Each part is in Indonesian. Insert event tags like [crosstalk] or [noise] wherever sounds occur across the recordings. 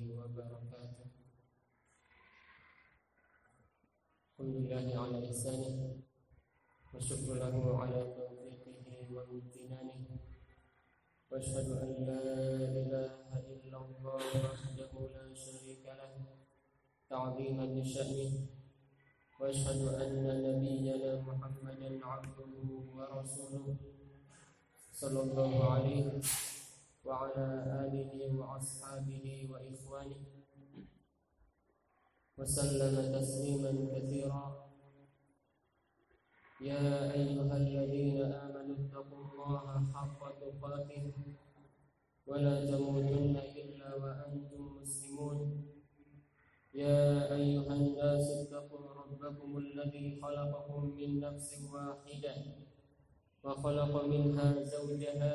وبركاته. الحمد لله على إحسانه والشكر له على توفيقه وامتنانه. وأشهد أن لا إله إلا الله وحده لا شريك له تعظيما لشأنه. وأشهد أن نبينا محمدا عبده ورسوله صلى الله عليه وعلى آله وأصحابه وإخوانه وسلم تسليما كثيرا. يا أيها الذين آمنوا اتقوا الله حق تقاته ولا تموتن إلا وأنتم مسلمون. يا أيها الناس اتقوا ربكم الذي خلقكم من نفس واحدة وخلق منها زوجها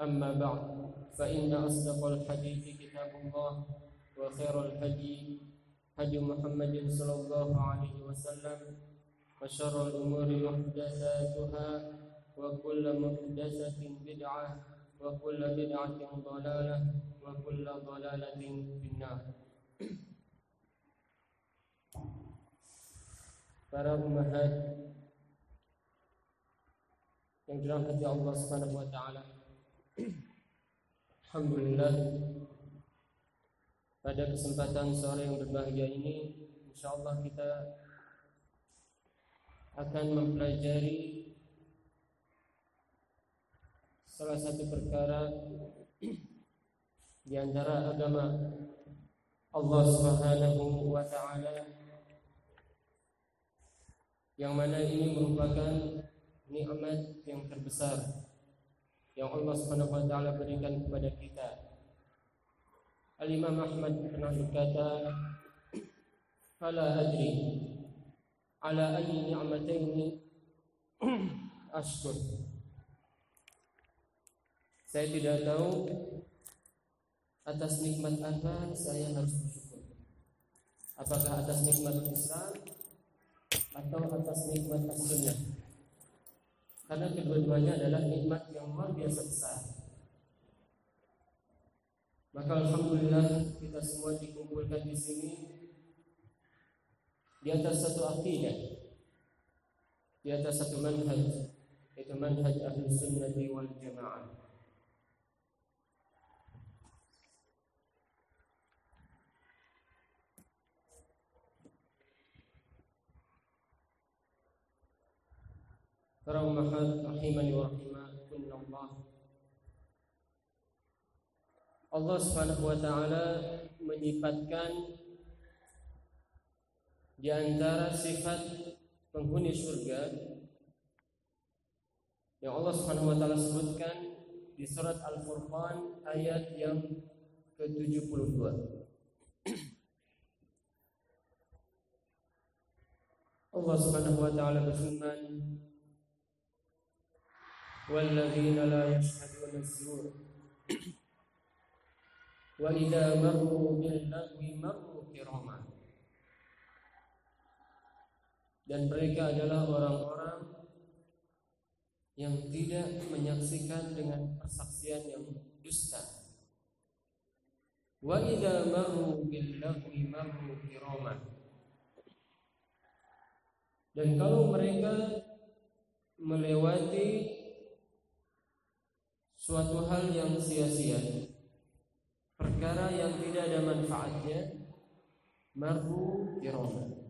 أما بعد فإن أصدق الحديث كتاب الله وخير الهدي هدي محمد صلى الله عليه وسلم وشر الأمور محدثاتها وكل محدثة بدعة وكل بدعة ضلالة وكل ضلالة في النار para umahat yang dirahmati Allah Subhanahu wa taala. Alhamdulillah. Pada kesempatan sore yang berbahagia ini insyaallah kita akan mempelajari salah satu perkara di antara agama Allah Subhanahu wa taala yang mana ini merupakan nikmat yang terbesar yang Allah Subhanahu wa taala berikan kepada kita. Al-Imam Ahmad pernah berkata, "Fala adri ala ayyi ni'matayn [clears throat] ashkur." Saya tidak tahu atas nikmat apa saya harus bersyukur. Apakah atas nikmat Islam atau atas nikmat as-sunnah. Karena kedua-duanya adalah nikmat yang luar biasa besar. Maka alhamdulillah kita semua dikumpulkan di sini di atas satu akidah, di atas satu manhaj, yaitu manhaj ahli sunnati wal jamaah. Rahimani wa rahimakumullah. Allah Subhanahu wa taala menyifatkan di antara sifat penghuni surga yang Allah Subhanahu wa taala sebutkan di surat Al-Furqan ayat yang ke-72. [clears throat] Allah Subhanahu wa taala berfirman والذين لا يشهدون الزور وإذا مروا باللغو مروا كراما dan mereka adalah orang-orang yang tidak menyaksikan dengan persaksian yang dusta. Wa idza marru bil lagwi marru kiraman. Dan kalau mereka melewati suatu hal yang sia-sia. Perkara yang tidak ada manfaatnya marhu kirama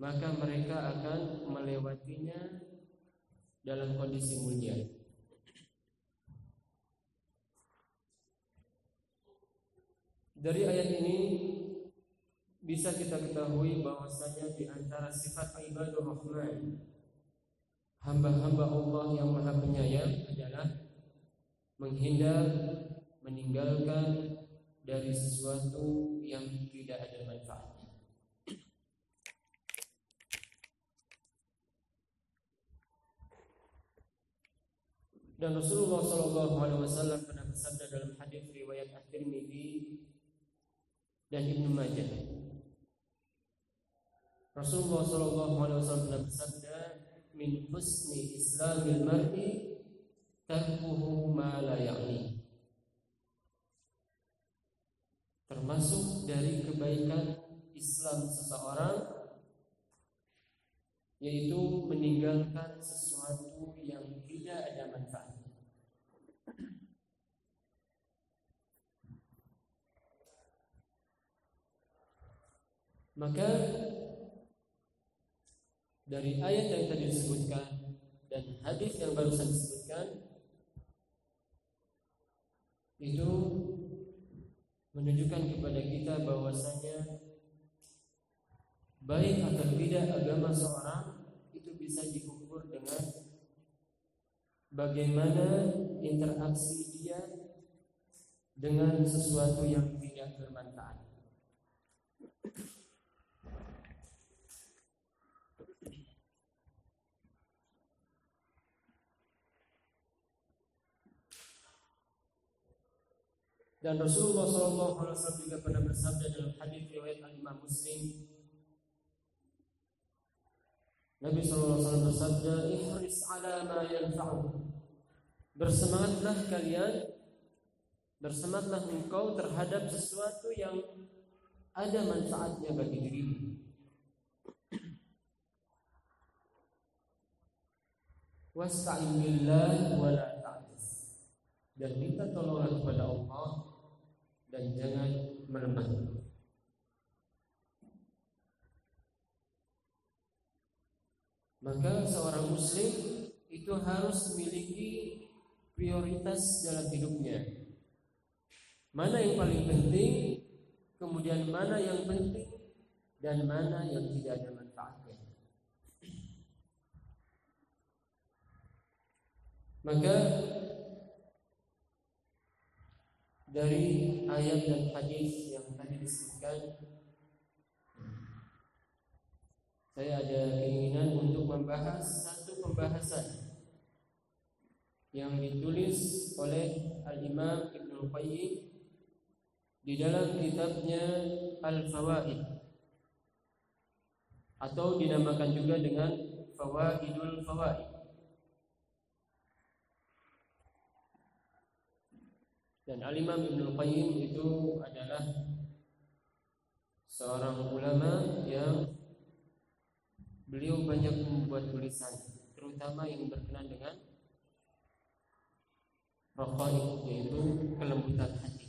maka mereka akan melewatinya dalam kondisi mulia. Dari ayat ini bisa kita ketahui bahwasanya di antara sifat ibadur rahman hamba-hamba Allah yang Maha Penyayang adalah menghindar meninggalkan dari sesuatu yang tidak ada manfaatnya. Dan Rasulullah Shallallahu Alaihi Wasallam pernah bersabda dalam hadis riwayat At-Tirmidzi dan Ibnu Majah. Rasulullah Shallallahu Alaihi Wasallam pernah bersabda, "Min husni Islamil mar'i tarkuhu ma la ya'ni." Termasuk dari kebaikan Islam seseorang yaitu meninggalkan sesuatu yang tidak ada manfaatnya. Maka dari ayat yang tadi disebutkan dan hadis yang barusan disebutkan itu menunjukkan kepada kita bahwasanya baik atau tidak agama seorang itu bisa diukur dengan bagaimana interaksi dia dengan sesuatu yang tidak bermanfaat. Dan Rasulullah SAW juga pernah bersabda dalam hadis riwayat Imam Muslim. Nabi SAW bersabda, "Ihris ala ma yanfa'u." Bersemangatlah kalian, bersemangatlah engkau terhadap sesuatu yang ada manfaatnya bagi dirimu. Wasta'in billah wa la dan minta tolonglah kepada Allah dan jangan melemah. Maka seorang muslim itu harus memiliki prioritas dalam hidupnya. Mana yang paling penting, kemudian mana yang penting dan mana yang tidak ada manfaatnya. Maka dari ayat dan hadis yang tadi disebutkan. Saya ada keinginan untuk membahas satu pembahasan yang ditulis oleh Al-Imam Ibnu Qayyim di dalam kitabnya Al-Fawaid atau dinamakan juga dengan Fawaidul Fawaid Dan Al-Imam Ibnu Qayyim itu adalah seorang ulama yang beliau banyak membuat tulisan terutama yang berkenaan dengan raqaiq yaitu kelembutan hati.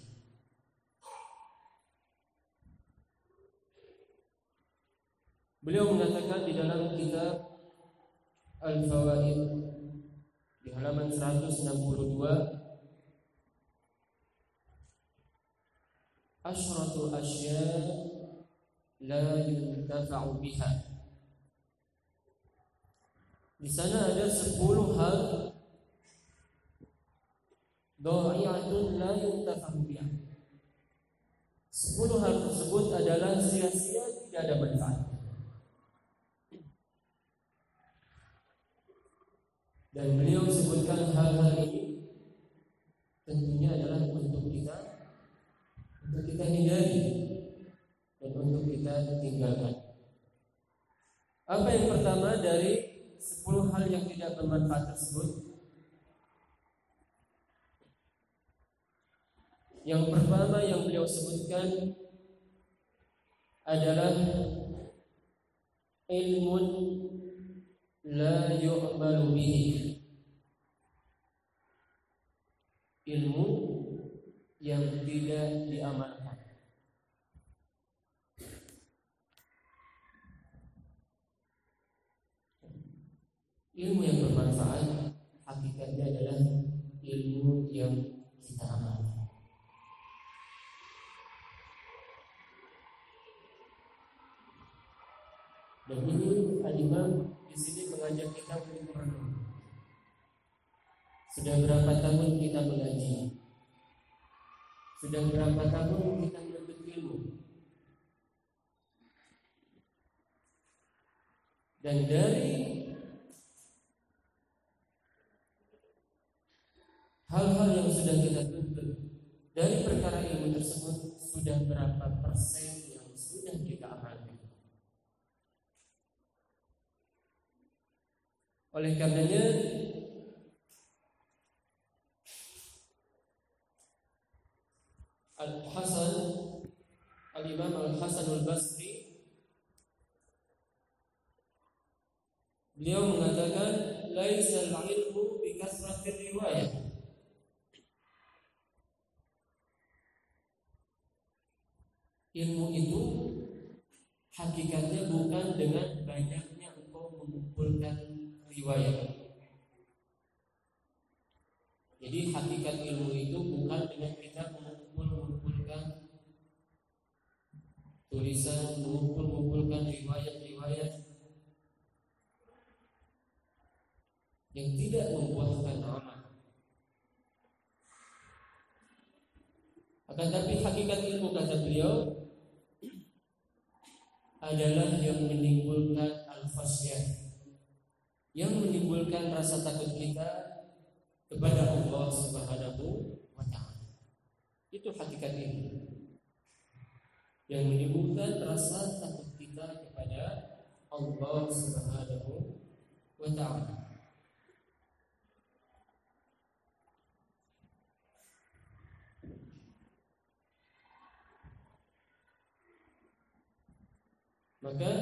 Beliau mengatakan di dalam kitab Al-Fawaid di halaman 162 asyratu asya la yuntafa'u biha. Di sana ada 10 hal dha'i'atun la yuntafa'u biha. 10 hal tersebut adalah sia-sia tidak ada manfaat. Dan beliau sebutkan hal-hal ini tentunya adalah untuk kita untuk kita hindari dan untuk kita tinggalkan. Apa yang pertama dari 10 hal yang tidak bermanfaat tersebut? Yang pertama yang beliau sebutkan adalah ilmun la yu'malu bihi. Ilmu yang tidak diamalkan. Ilmu yang bermanfaat hakikatnya adalah ilmu yang kita amalkan. Dan ini Al-Imam di sini mengajak kita untuk merenung. Sudah berapa tahun kita mengaji? Sudah berapa tahun kita menuntut ilmu? Dan dari hal-hal yang sudah kita tuntut dari perkara ilmu tersebut sudah berapa persen yang sudah kita amalkan? Oleh karenanya Al-Hasan Al-Imam Al-Hasan Al-Basri. Beliau mengatakan laisa al-ilmu bi kasratir riwayah. Ilmu itu hakikatnya bukan dengan banyaknya engkau mengumpulkan riwayat. Jadi hakikat ilmu itu bukan dengan kita tulisan, mengumpul-mengumpulkan riwayat-riwayat yang tidak membuahkan amal. Akan tapi hakikat ilmu kata beliau adalah yang menimbulkan al-fasyah yang menimbulkan rasa takut kita kepada Allah Subhanahu wa taala. Itu hakikat ini. Yang menimbulkan rasa takut kita kepada Allah Subhanahu wa taala. Maka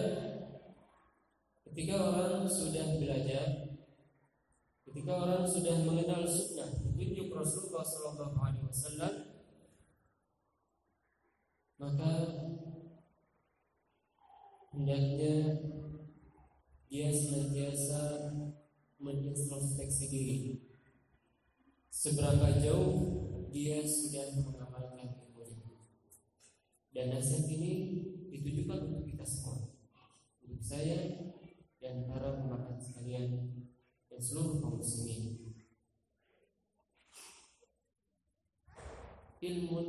ketika orang sudah belajar Ketika orang sudah mengenal sunnah petunjuk Rasulullah Sallallahu Alaihi Wasallam, maka hendaknya dia senantiasa menintrospeksi diri. Seberapa jauh dia sudah mengamalkan ilmunya. Dan nasihat ini ditujukan untuk kita semua, untuk saya dan para pemakan sekalian dan seluruh kaum muslimin. Ilmu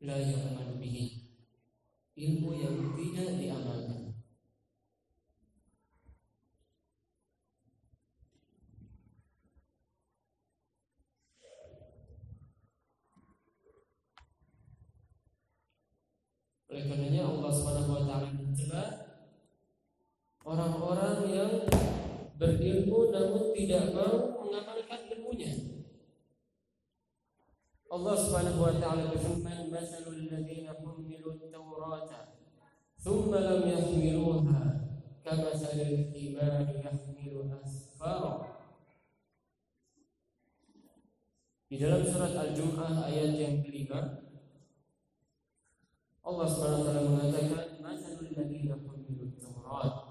la ya'mal bihi. Ilmu yang tidak diamalkan. Oleh karenanya Allah Subhanahu wa taala mencela orang-orang yang berilmu namun tidak mau mengamalkan ilmunya. Allah Subhanahu wa taala berfirman, "Masalul ladzina humilu at-taurata thumma lam yahmiluha kamathalil himari yahmilu asfara." Di dalam surat Al-Jum'ah ayat yang kelima Allah Subhanahu wa taala mengatakan, "Masalul ladzina humilu at-taurata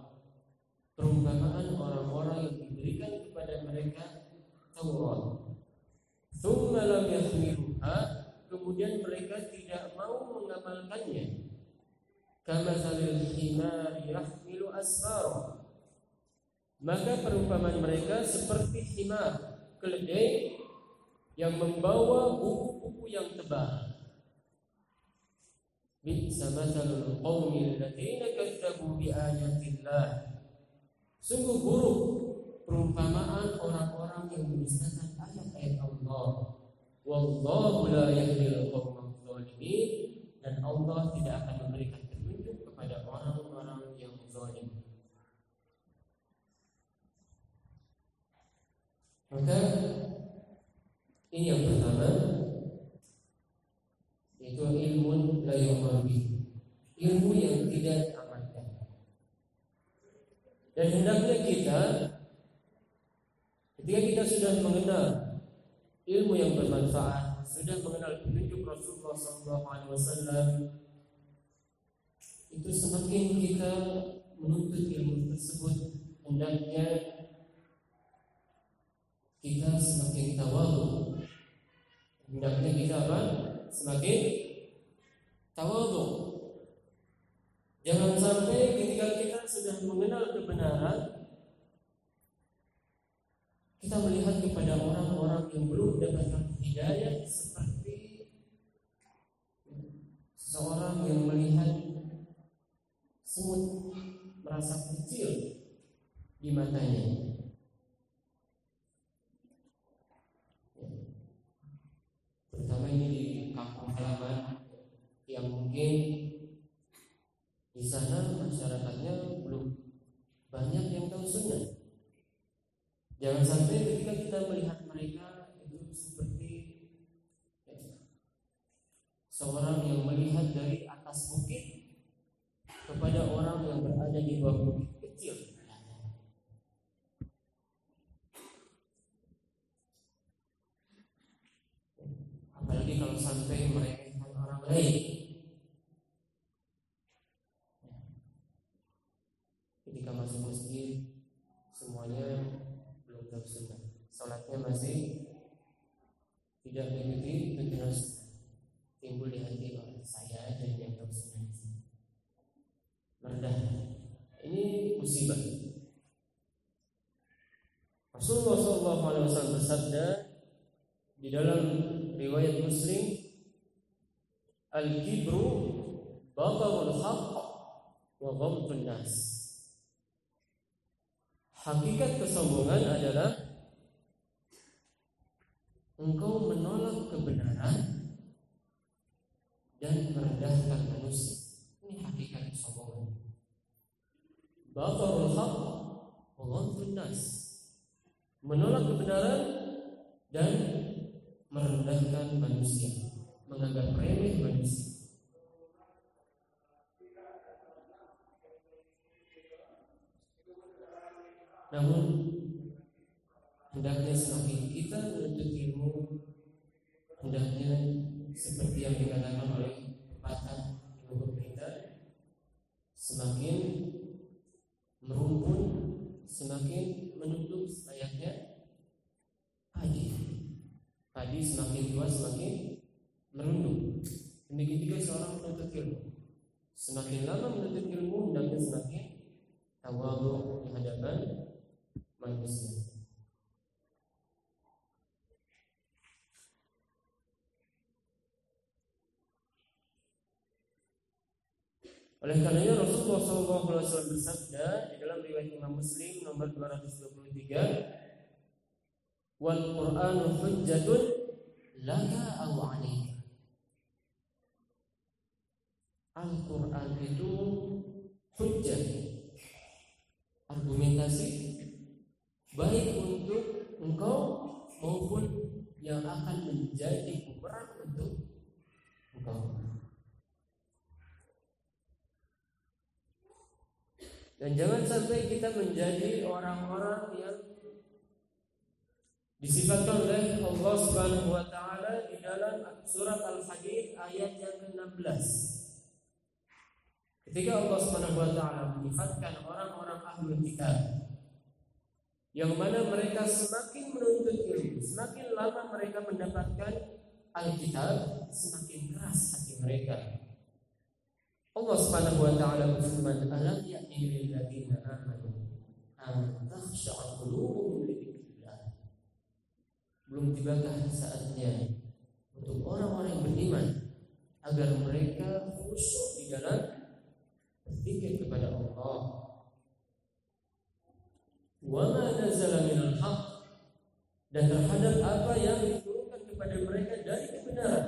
perumpamaan orang-orang yang diberikan kepada mereka Taurat. Thumma lam kemudian mereka tidak mau mengamalkannya. Kama salil himari yahmilu asfara. Maka perumpamaan mereka seperti himar, keledai yang membawa buku-buku yang tebal. Bisa masalul qawmi alladziina kadzabu bi ayatillah Sungguh buruk perumpamaan orang-orang yang mendustakan ayat-ayat Allah. Wallahu la yahdil qaumal zalimin dan Allah tidak akan memberikan petunjuk kepada orang-orang yang zalim. Maka ini yang pertama yaitu ilmu la Ilmu yang tidak dan hendaknya kita ketika kita sudah mengenal ilmu yang bermanfaat, sudah mengenal petunjuk Rasulullah SAW, itu semakin kita menuntut ilmu tersebut, hendaknya kita semakin tahu, hendaknya kita apa? Semakin tawadhu Jangan sampai ketika kita sudah mengenal kebenaran kita melihat kepada orang-orang yang belum mendapatkan hidayah seperti seorang yang melihat semut merasa kecil di matanya. Terutama ini di kampung halaman yang mungkin di sana masyarakatnya belum banyak yang tahu sunnah. Jangan sampai ketika kita melihat mereka itu seperti ya, seorang yang melihat dari atas bukit kepada orang yang berada di bawah bukit kecil. Apalagi kalau sampai mereka orang lain. Ketika masuk masjid, semuanya belum sunnah Masih tidak tuntunan sunnah Timbul di hati oh, saya aja yang sunnah Merendah Ini musibah. Rasulullah SAW bersabda di dalam riwayat Muslim Al-kibru batarul haqq wa ghamtun nas. Hakikat kesombongan adalah engkau menolak kebenaran dan merendahkan manusia. Ini hakikat kesombongan. Batarul haq wa nas. Menolak kebenaran dan merendahkan manusia, menganggap remeh manusia. Namun hendaknya semakin kita menuntut ilmu hendaknya seperti yang dikatakan oleh pepatah ibu kita semakin merumpun semakin menutup layaknya padi. Padi semakin tua semakin merunduk. Demikian juga seorang menuntut ilmu. Semakin lama menuntut ilmu hendaknya semakin tawadu di hadapan manusia. Oleh karenanya Rasulullah SAW bersabda di dalam riwayat Imam Muslim nomor 223, "Wal Qur'anu hujjatun laka aw 'alaika." Al-Qur'an itu hujjah argumentasi baik untuk engkau maupun yang akan menjadi bumerang untuk engkau. Dan jangan sampai kita menjadi orang-orang yang disifatkan oleh Allah Subhanahu wa taala di dalam surat Al-Hadid ayat yang ke-16. Ketika Allah Subhanahu wa taala menyifatkan orang-orang ahlul kitab yang mana mereka semakin menuntut ilmu, semakin lama mereka mendapatkan Alkitab, semakin keras hati mereka. Allah Subhanahu wa taala berfirman, "Alam ladzina amanu an takhsha'a qulubuhum li Belum tibakah saatnya untuk orang-orang yang beriman agar mereka khusyuk di dalam berpikir kepada Allah. Wama nazala minal haq dan terhadap apa yang diturunkan kepada mereka dari kebenaran.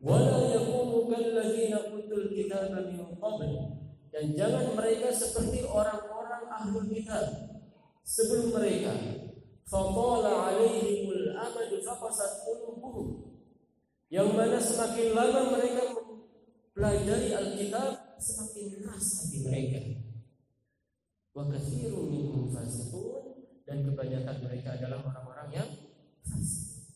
Wala yakunu kalladzina utul kitaba min qabl dan jangan mereka seperti orang-orang ahlul kitab. Sebelum mereka faqala alaihimul amad faqasat qulubuhum. Yang mana semakin lama mereka mempelajari Alkitab semakin keras hati mereka. Wa katsirun minhum fasiqun dan kebanyakan mereka adalah orang-orang yang fasik.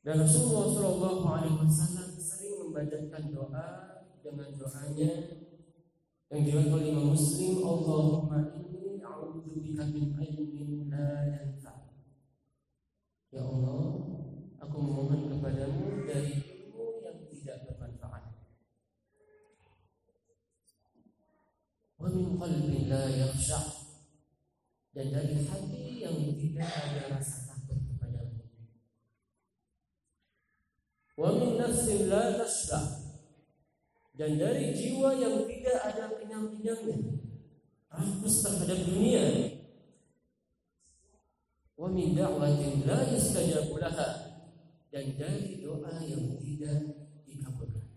Dan Rasulullah Wasallam sering membacakan doa dengan doanya yang diriwayatkan oleh Imam Muslim Allahumma inni a'udzubika min ilmin la yanfa. Ya Allah, aku memohon kepadamu dari wa min qalbin la yakhsha dan dari hati yang tidak ada rasa takut kepadamu Wa min nafsin la tashbah. Dan dari jiwa yang tidak ada kenyang-kenyangnya. Rakus terhadap dunia. Wa min da'watin la yustajabu laha. Dan dari doa yang tidak dikabulkan.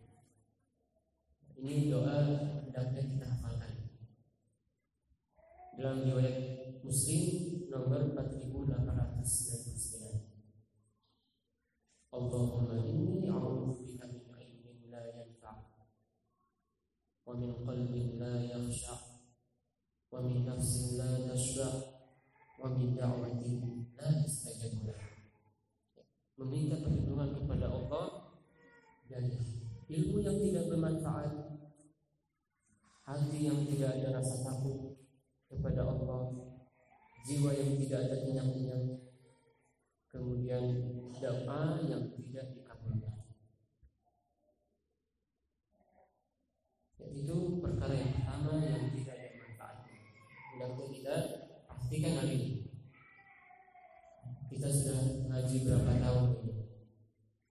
Ini doa hendaknya kita hafalkan. Dalam riwayat Muslim nomor 4899. Allahumma inni a'udzu bika min ilmin la yanfa' qalbin la yakhsha' wa min nafsin la tashba' wa min da'watin la yustajab Meminta perlindungan kepada Allah dari ilmu yang tidak bermanfaat, hati yang tidak ada rasa takut kepada Allah, jiwa yang tidak ada kenyang-kenyangnya, kemudian doa yang tidak dikabulkan. Itu perkara yang pertama yang tidak ada manfaatnya. Hendaknya kita pastikan hari ini. Kita sudah ngaji berapa tahun ini?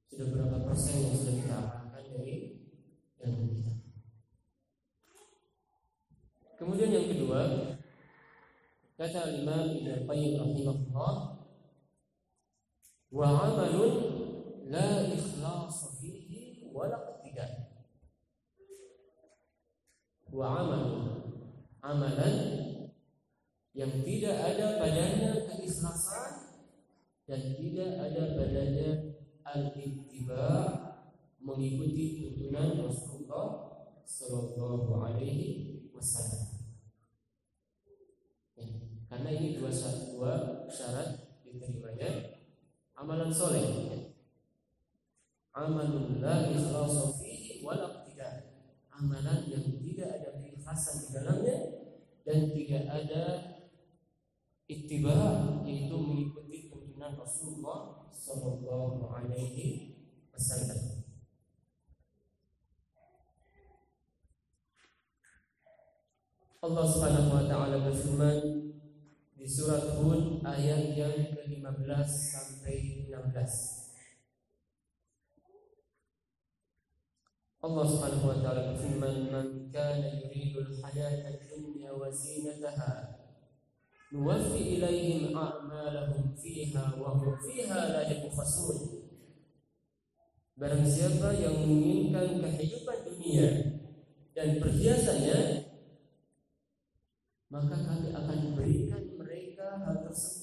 Sudah berapa persen yang sudah kita amalkan dari ilmu kita? Kemudian yang kedua, kata Imam Ibnu Qayyim rahimahullah, wa amalun la ikhlas fihi wa la wa amalun amalan yang tidak ada padanya keikhlasan dan tidak ada padanya al-ittiba mengikuti tuntunan Rasulullah sallallahu alaihi wasallam. Ya, karena ini dua syarat, dua syarat diterimanya amalan soleh. Amalun la ikhlasa fihi wala amalan yang tidak ada keikhlasan di dalamnya dan tidak ada ittiba yaitu mengikuti tuntunan Rasulullah sallallahu alaihi wasallam Allah Subhanahu wa taala berfirman di surat Hud ayat yang ke-15 sampai 16. Allah Subhanahu wa taala berfirman, "Man kana yuridul hayata dunya wa zinataha, nuwaffi ilaihim a'malahum fiha wa hum fiha la yubkhasun." Barang siapa yang menginginkan kehidupan dunia dan perhiasannya, maka kami akan berikan hal tersebut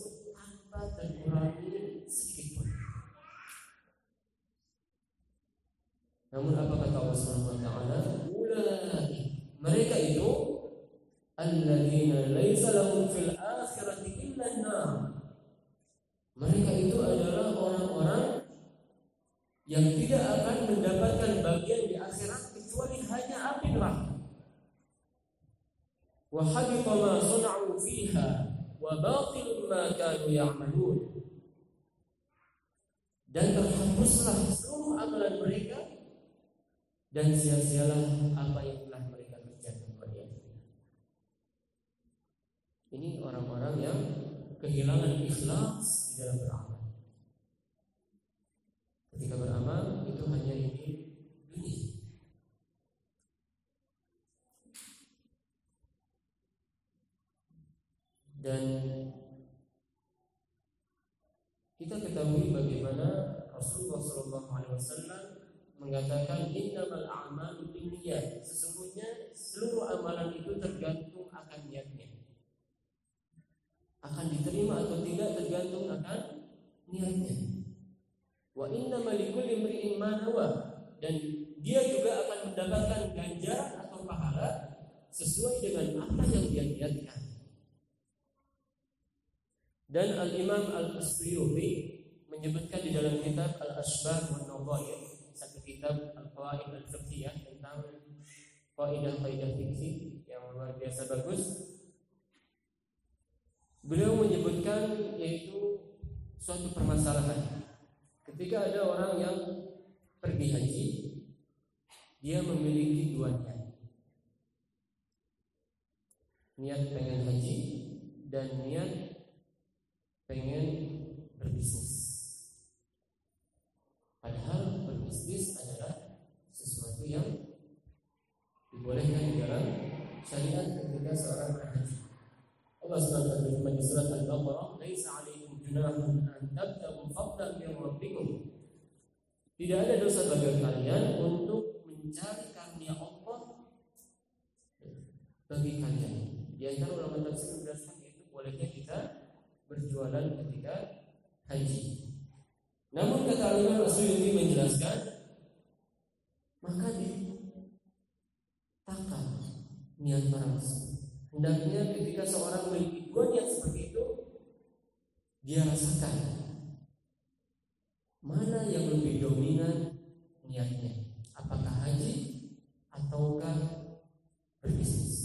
Namun apa kata Allah Subhanahu wa taala? Ulai mereka itu alladzina laisa lahum fil akhirati illa an Mereka itu adalah orang-orang yang tidak akan mendapatkan bagian di akhirat kecuali hanya api neraka. Wa habita ma sun'u fiha wa batilun ma kanu ya'malun dan terhapuslah seluruh amalan mereka dan sia-sialah apa yang telah mereka kerjakan ini orang-orang yang kehilangan ikhlas di dalam beramal. Ketika beramal itu hanya ini dunia. Dan kita ketahui bagaimana Rasulullah Wasallam mengatakan innamal a'malu binniyat. Sesungguhnya seluruh amalan itu tergantung akan niatnya. Akan diterima atau tidak tergantung akan niatnya. Wa innamal likulli imri'in ma dan dia juga akan mendapatkan ganjaran atau pahala sesuai dengan apa yang dia niatkan. Dan Al-Imam Al-Asyuyuti menyebutkan di dalam kitab Al-Asbah wa kitab Al-Qawaid Al-Fiqhiyah tentang kaidah-kaidah fikih yang luar biasa bagus. Beliau menyebutkan yaitu suatu permasalahan. Ketika ada orang yang pergi haji, dia memiliki dua niat. Niat pengen haji dan niat pengen berbisnis syariat ketika seorang berhaji. Allah SWT berfirman di surat Al-Baqarah, "Laisa 'alaikum junahun an tabtagu fadlan min rabbikum." Tidak ada dosa bagi kalian untuk mencari karunia Allah bagi kalian. Di antara ulama tafsir menjelaskan itu bolehnya kita berjualan ketika haji. Namun kata Imam Asyuyuti menjelaskan maka ditakar niat para Hendaknya ketika seorang memiliki dua niat seperti itu dia rasakan mana yang lebih dominan niatnya. Apakah haji ataukah berbisnis?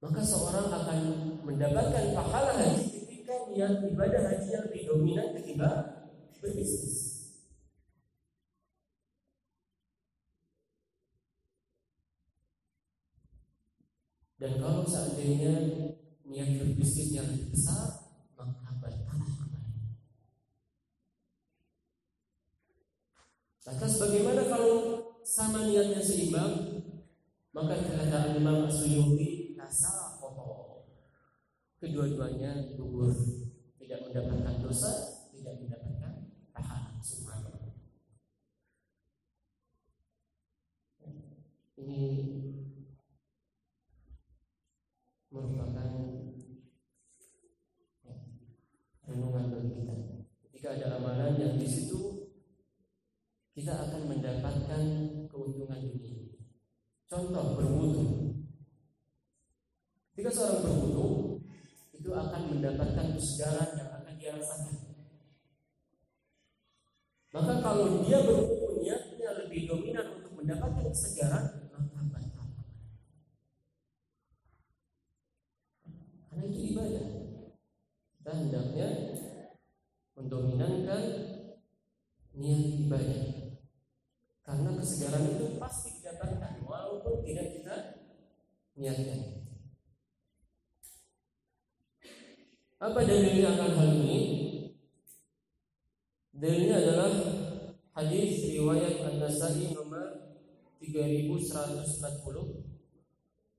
Maka seorang akan mendapatkan pahala haji ketika niat ibadah haji yang lebih dominan ketimbang berbisnis Dan kalau seandainya niat berbisnis yang besar, maka batallah amalnya. Lantas bagaimana kalau sama niatnya seimbang? Maka kata Imam Asyuyuti nasa foto. Kedua-duanya gugur, tidak mendapatkan dosa, tidak mendapatkan pahala subhanallah. Ini merupakan ya, renungan bagi kita. Ketika ada amalan yang di situ kita akan mendapatkan keuntungan dunia. Contoh berwudu. Ketika seorang berwudu itu akan mendapatkan kesegaran yang akan dia rasakan. Maka kalau dia berwudu niatnya lebih dominan untuk mendapatkan kesegaran, Karena itu ibadah. Kita hendaknya mendominankan niat ibadah. Karena kesegaran itu pasti didapatkan walaupun tidak kita niatkan. Apa dalilnya akan hal ini? Dalilnya adalah hadis riwayat An-Nasai nomor 3140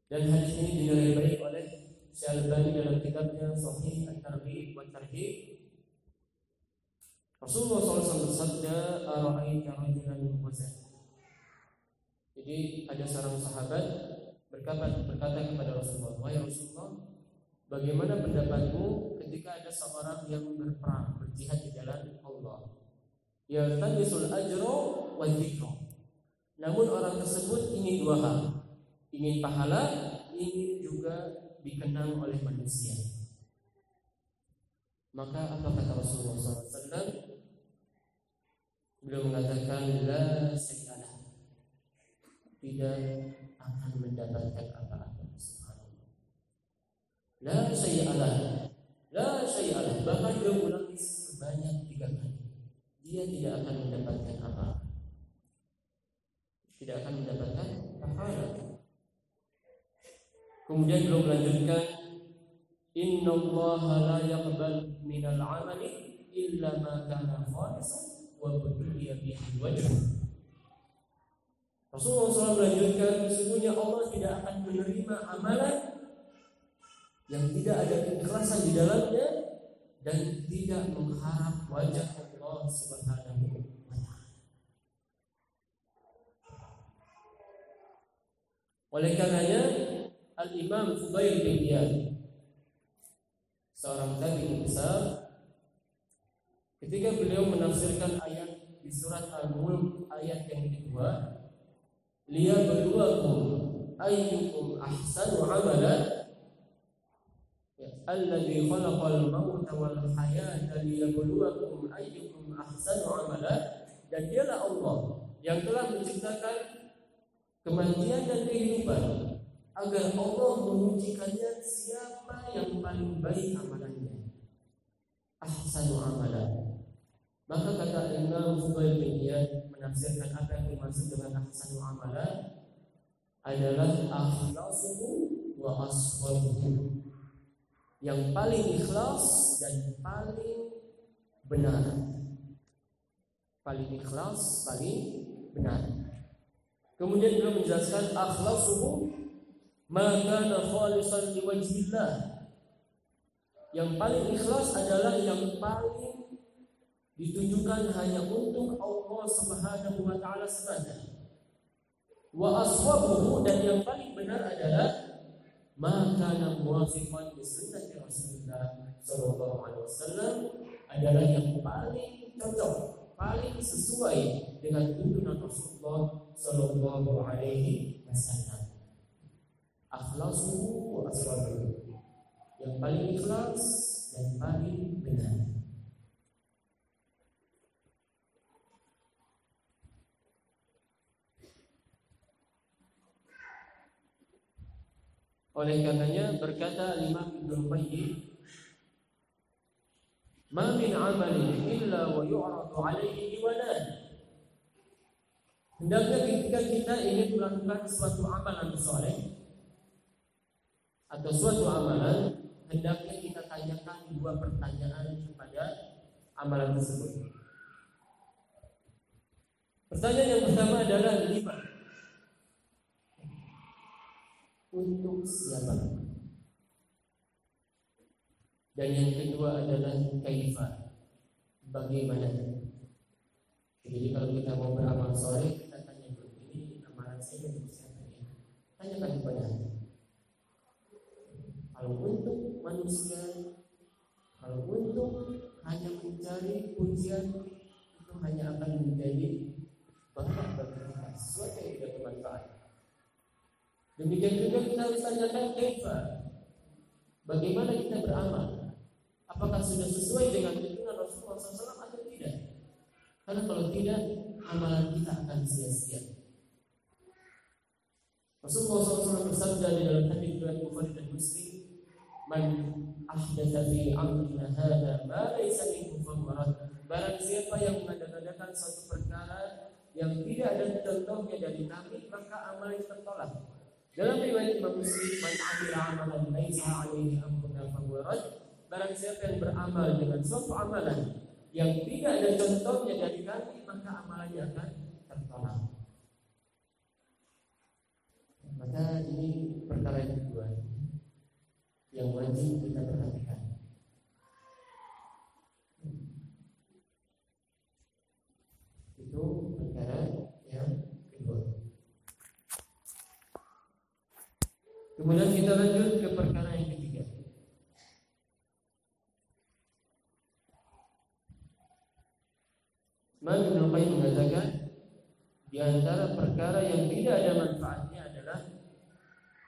dan hadis ini dinilai baik oleh Syalbani dalam kitabnya Sahih At-Targhib wa Tarhib Rasulullah SAW bersabda Ara'aita rajulan Jadi ada seorang sahabat berkata, berkata kepada Rasulullah Wahai Rasulullah Bagaimana pendapatmu seorang yang berperang Berjihad di jalan Allah Yartadisul ajro wa Namun orang tersebut ingin dua hal Ingin pahala Ingin juga dikenang oleh manusia. Maka apa kata Rasulullah SAW? Beliau mengatakan la sayyalah tidak akan mendapatkan apa-apa. Subhanallah. La sayyalah, la sayyalah. Bahkan dia ulang sebanyak tiga kali. Dia tidak akan mendapatkan apa-apa. Tidak akan mendapatkan pahala. Kemudian beliau melanjutkan Inna Allah la yaqbal minal amali illa ma kana khalisan wa budiya bihi wajh. Rasulullah SAW melanjutkan sesungguhnya Allah tidak akan menerima amalan yang tidak ada kekerasan di dalamnya dan tidak mengharap wajah Allah Subhanahu wa taala. Oleh karenanya Al-Imam Fudail bin Iyad seorang tabi'in besar ketika beliau menafsirkan ayat di surat Al-Mulk ayat yang kedua liya berduakum ayyukum ahsanu amala ya, alladhi khalaqal mauta wal hayata liyabluwakum ayyukum ahsanu amala dan dialah Allah yang telah menciptakan kematian dan kehidupan agar Allah menguji kalian siapa yang paling baik amalannya. Ahsanu amalan. Maka kata Imam Fudail bin menafsirkan apa yang dimaksud dengan ahsanu amalan adalah akhlasuhu wa aswabuhu. Yang paling ikhlas dan paling benar. Paling ikhlas, paling benar. Kemudian beliau menjelaskan akhlasuhu maka khalisan liwajhillah yang paling ikhlas adalah yang paling ditujukan hanya untuk Allah Subhanahu wa taala semata. Wa aswabuhu dan yang paling benar adalah maka yang muwafifan li sunnati Rasulullah sallallahu alaihi wasallam adalah yang paling cocok, paling sesuai dengan tuntunan Rasulullah sallallahu alaihi wasallam. Akhlasuhu wa aswabuhu yang paling ikhlas dan paling benar. Oleh karenanya berkata Imam Ibnu Qayyim Ma min amalin illa wa yu'radu alaihi diwanan Hendaknya ketika kita ingin melakukan suatu amalan soleh atau suatu amalan hendaknya kita tanyakan dua pertanyaan kepada amalan tersebut. Pertanyaan yang pertama adalah lima. Untuk siapa? Dan yang kedua adalah kaifa. Bagaimana? Jadi kalau kita mau beramal soleh, kita tanya dulu ini amalan saya untuk siapa ya? Tanyakan kepada kalau untuk manusia kalau untuk hanya mencari pujian itu hanya akan menjadi banyak bagi kita sesuatu yang tidak bermanfaat demikian juga kita harus tanyakan kaifa. Bagaimana kita beramal? Apakah sudah sesuai dengan tuntunan Rasulullah SAW atau tidak? Karena kalau tidak amalan kita akan sia-sia. Rasulullah SAW bersabda di dalam hadis riwayat Bukhari dan Muslim man ahdatha fi amrina hadha ma laysa minhu Barang siapa yang mengadakan suatu perkara yang tidak ada contohnya dari kami, maka amalnya tertolak. Dalam riwayat Imam Muslim, man amila amalan laisa alaihi amruna fahuwa Barang siapa yang beramal dengan suatu amalan yang tidak ada contohnya dari kami, maka amalannya akan tertolak. Maka ini perkara yang kedua yang wajib kita perhatikan. Itu perkara yang kedua. Kemudian kita lanjut ke perkara yang ketiga. Imam Ibnu Qayyim mengatakan di antara perkara yang tidak ada manfaatnya adalah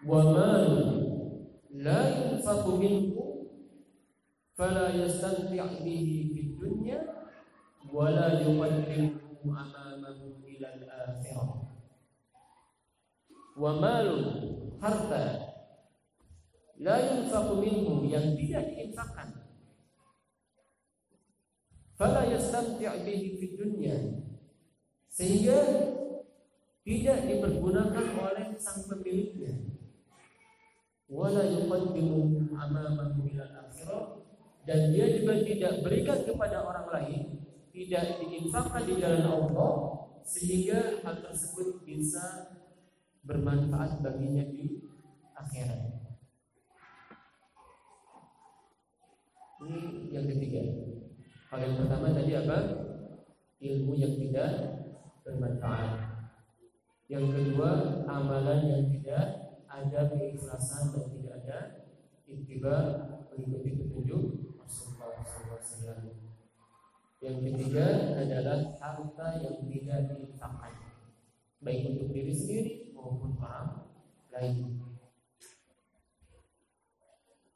wa man la yunfaqu minhu fala yastanti' bihi fid dunya wa la yuqaddimu amamahu ila al-akhirah wa mal harta la yunfaqu minhu yang tidak diinfakkan. Fala yastamti' bihi fid dunya sehingga tidak dipergunakan oleh sang pemiliknya wala yuqaddimu amamahu ilal akhirah dan dia juga tidak berikan kepada orang lain tidak diinfakkan di jalan Allah sehingga hal tersebut bisa bermanfaat baginya di akhirat. Ini yang ketiga. Hal yang pertama tadi apa? Ilmu yang tidak bermanfaat. Yang kedua, amalan yang tidak ada keikhlasan dan tidak ada ittiba mengikuti petunjuk Rasulullah SAW. Yang ketiga adalah harta yang tidak diinfakkan baik untuk diri sendiri maupun orang lain.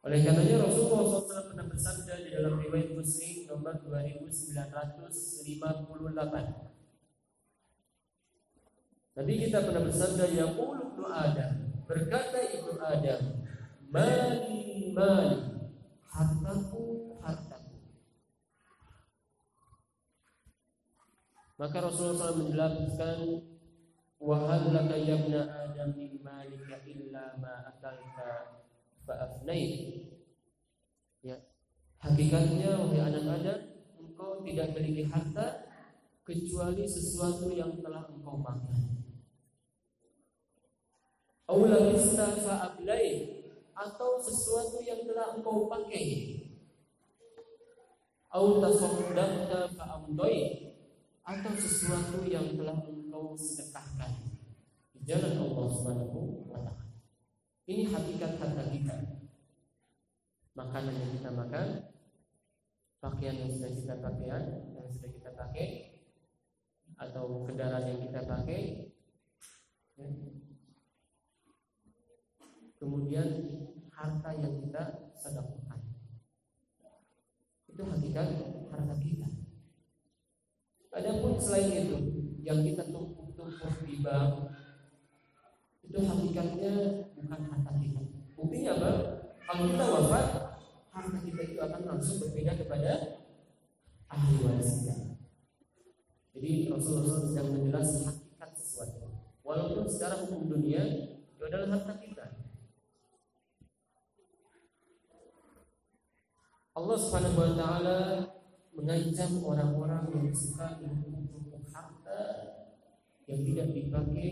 Oleh karenanya Rasulullah SAW pernah bersabda di dalam riwayat Muslim nomor 2958. Nabi kita pernah bersabda ya ibnu Adam Berkata ibu Adam, "Mali mali, hartaku hartaku." Maka Rasulullah SAW menjelaskan, "Wahal laka ya Adam min malika illa ma akalta fa Ya. Hakikatnya wahai anak Adam, engkau tidak memiliki harta kecuali sesuatu yang telah engkau makan. Aulabista fa'ablai atau sesuatu yang telah engkau pakai. Au tasaddaqta atau sesuatu yang telah engkau sedekahkan di jalan Allah Subhanahu wa taala. Ini hakikat harta kita. Makanan yang kita makan, pakaian yang sudah kita pakaian, yang sudah kita pakai, atau kendaraan yang kita pakai, ya, kemudian harta yang kita sedekahkan. Itu hakikat harta kita. Adapun selain itu yang kita tumpuk-tumpuk di bank itu hakikatnya bukan harta kita. Buktinya apa? Kalau kita wafat, harta kita itu akan langsung berpindah kepada ahli waris kita. Jadi Rasulullah sedang menjelaskan hakikat sesuatu. Walaupun secara hukum dunia itu adalah harta kita. Allah Subhanahu wa taala mengancam orang-orang yang suka menumpuk harta yang tidak dipakai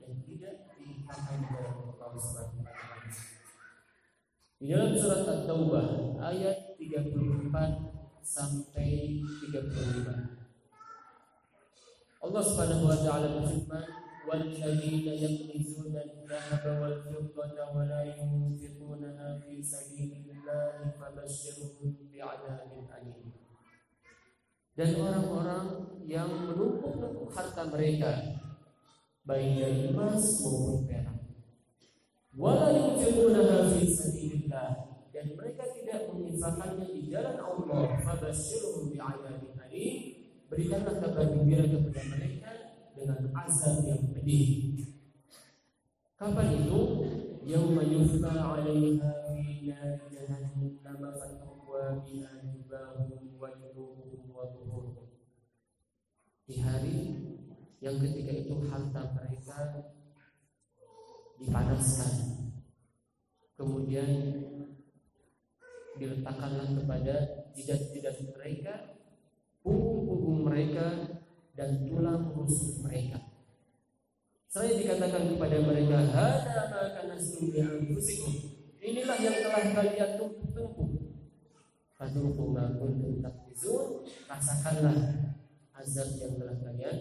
dan tidak dipakai oleh Allah Subhanahu wa taala. Di dalam surat At-Taubah ayat 34 sampai 35. Allah Subhanahu wa taala berfirman, والذين يكنزون الذهب والفضة ولا ينفقونها في سبيل الله فبشرهم بعذاب أليم dan orang-orang yang menumpuk-numpuk harta mereka baik dari emas maupun perak wala yunfiqunaha fi sabilillah dan mereka tidak menginfakkannya di jalan Allah fabashshirhum bi'adzabin alim berikanlah kabar gembira kepada mereka dengan azab yang pedih. Kapan itu? 'Alaiha fi nari jahannam fatukwa biha jibahum wa junubuhum wa dhuhuruhum. Di hari yang ketika itu harta mereka dipanaskan. Kemudian diletakkanlah kepada jidat-jidat mereka, punggung-punggung mereka dan tulang rusuk mereka. Saya dikatakan kepada mereka, "Hada ma kanastum li anfusikum." Inilah yang telah kalian tumpuk-tumpuk. Fadhuqu ma kuntum takfizun. Rasakanlah azab yang telah kalian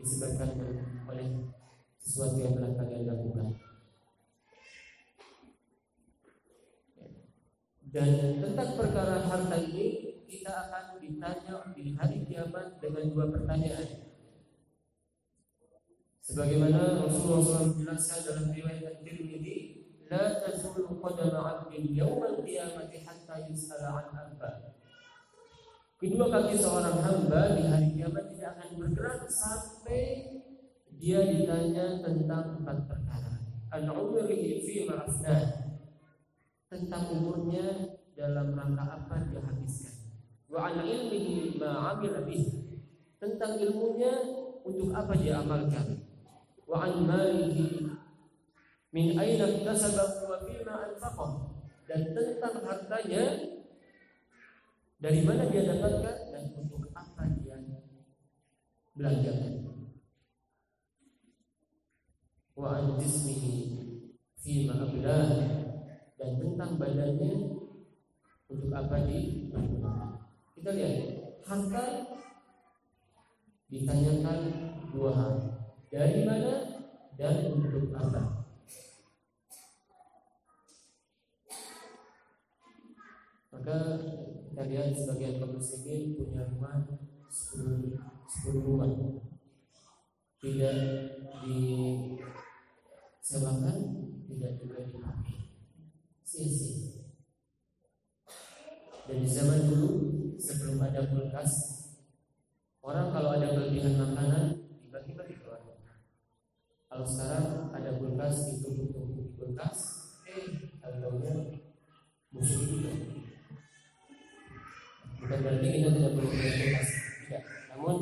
disebabkan oleh sesuatu yang telah kalian lakukan. Dan tentang perkara harta ini kita akan ditanya di hari kiamat dengan dua pertanyaan. Sebagaimana Rasulullah SAW menjelaskan dalam riwayat At-Tirmidzi, "La tazulu qadama 'abdin yawmal qiyamati hatta yus'ala 'an arba." Kedua kaki seorang hamba di hari kiamat tidak akan bergerak sampai dia ditanya tentang empat perkara. An-umrihi fi ma'afnah tentang umurnya dalam rangka apa dia habiskan. Wa an ilmihi ma amila bih. Tentang ilmunya untuk apa dia amalkan. An malihi min aina iktasabahu wa anfaqah. Dan tentang hartanya dari mana dia dapatkan dan untuk apa dia belanjakan. Wa an jismihi fima ablah dan tentang badannya untuk apa digunakan. Kita lihat harta ditanyakan dua hal dari mana dan untuk apa. Maka kita lihat sebagian kaum punya rumah 10, 10 rumah tidak disewakan tidak juga dipakai sia-sia. Dan di zaman dulu sebelum ada kulkas, orang kalau ada kelebihan makanan orang. Kalau sekarang ada kulkas ditumpuk-tumpuk di kulkas, eh tahu-tahunya musuh juga. Bukan berarti kita tidak boleh punya kulkas, tidak. Namun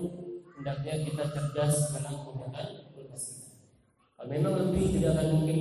hendaknya kita cerdas dalam menggunakan kulkas. Kalau memang lebih tidak akan mungkin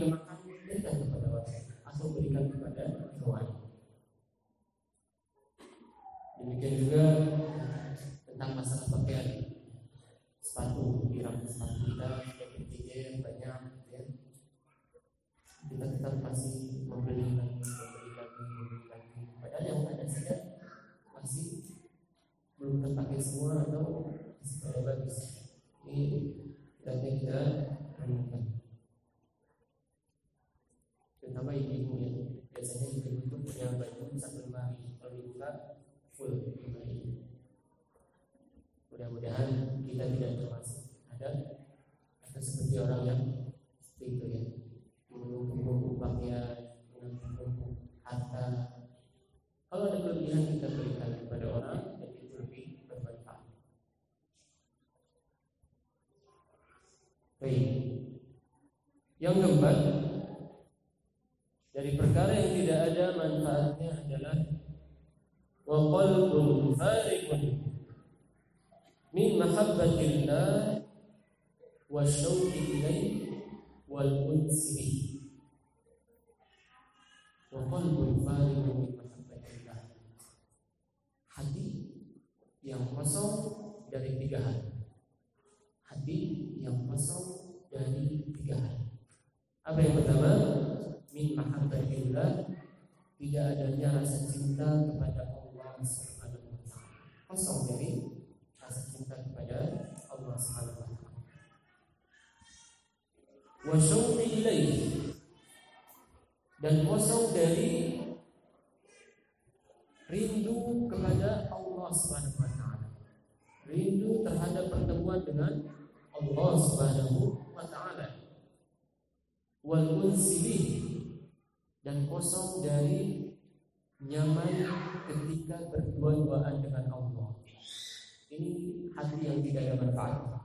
manfaatnya.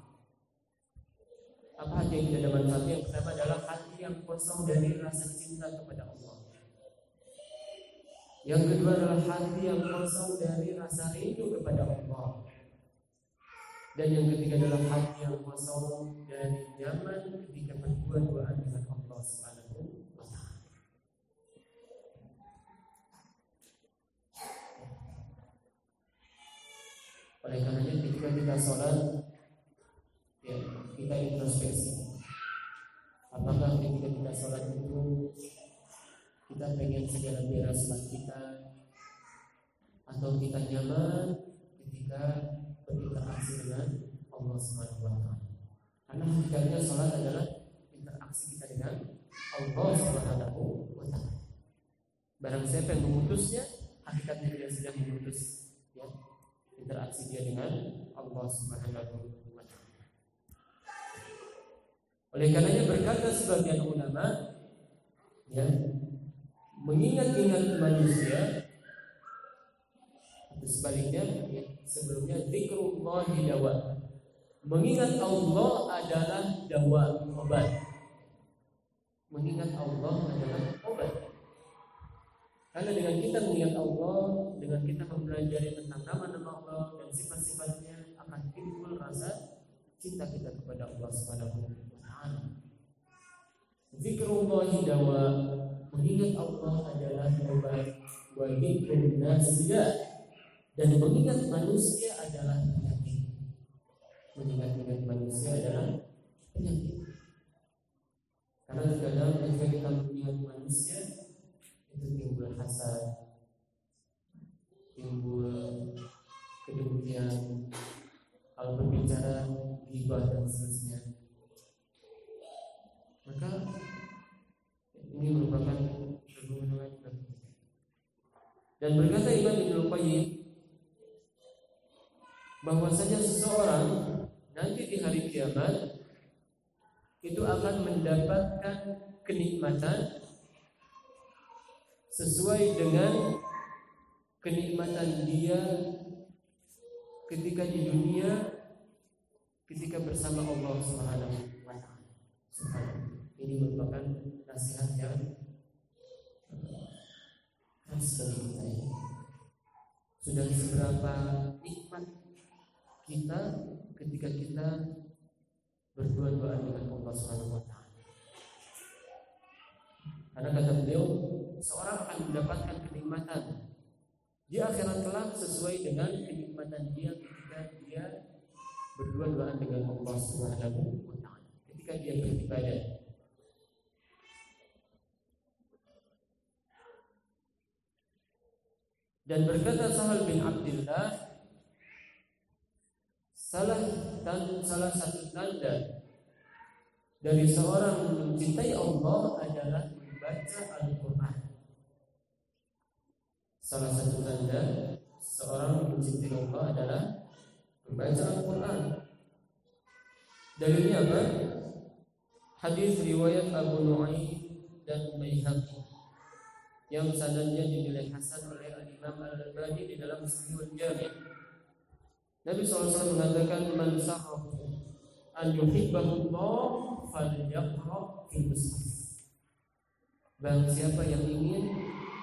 Apa hati yang tidak ada manfaatnya? Yang pertama adalah hati yang kosong dari rasa cinta kepada Allah. Yang kedua adalah hati yang kosong dari rasa rindu kepada Allah. Dan yang ketiga adalah hati yang kosong dari nyaman ketika berdua-duaan dengan Allah Subhanahu. Oleh karenanya ketika kita sholat ya, kita introspeksi apakah ketika kita sholat itu kita pengen segala beres sholat kita atau kita nyaman ketika berinteraksi dengan Allah Subhanahu wa taala. Karena hakikatnya sholat adalah interaksi kita dengan Allah Subhanahu wa taala. Barang siapa yang memutusnya, hakikatnya dia sedang memutus ya, interaksi dia dengan Allah Subhanahu wa taala. Oleh karenanya berkata sebagian ulama ya mengingat-ingat manusia atau sebaliknya ya, sebelumnya zikrullah dawa. Mengingat Allah adalah dawa obat. Mengingat Allah adalah obat. Karena dengan kita mengingat Allah, dengan kita mempelajari tentang nama-nama Allah dan sifat-sifatnya akan timbul rasa cinta kita kepada Allah Subhanahu wa. Zikrullah dawa mengingat Allah adalah obat wa dzikrun dan mengingat manusia adalah penyakit. Mengingat-ingat manusia adalah penyakit. Karena terkadang ketika kita mengingat manusia itu timbul hasad, timbul kedengkian, kalau berbicara gibah dan seterusnya. Maka ini merupakan hubungan dan berkata Imam Ibnu Qayyim bahwasanya seseorang nanti di hari kiamat itu akan mendapatkan kenikmatan sesuai dengan kenikmatan dia ketika di dunia ketika bersama Allah Subhanahu wa taala. Ini merupakan nasihat yang ya. Sudah seberapa nikmat kita ketika kita berdua-dua dengan Allah Subhanahu wa taala. Karena kata beliau, seorang akan mendapatkan kenikmatan di akhirat kelak sesuai dengan kenikmatan dia ketika dia berdua-duaan dengan Allah Subhanahu wa taala. Ketika dia beribadah. Dan berkata Sahal bin Abdullah salah dan salah satu tanda dari seorang mencintai Allah adalah membaca Al-Quran. Salah satu tanda seorang mencintai Allah adalah membaca Al-Quran. Dalilnya apa? Hadis riwayat Abu Nu'aim dan Baihaqi yang sanadnya dinilai hasan Imam Al-Albani di dalam Sahih Jami. Nabi SAW mengatakan man sarrahu an yuhibbahu Allah falyaqra fil mushaf. Bang siapa yang ingin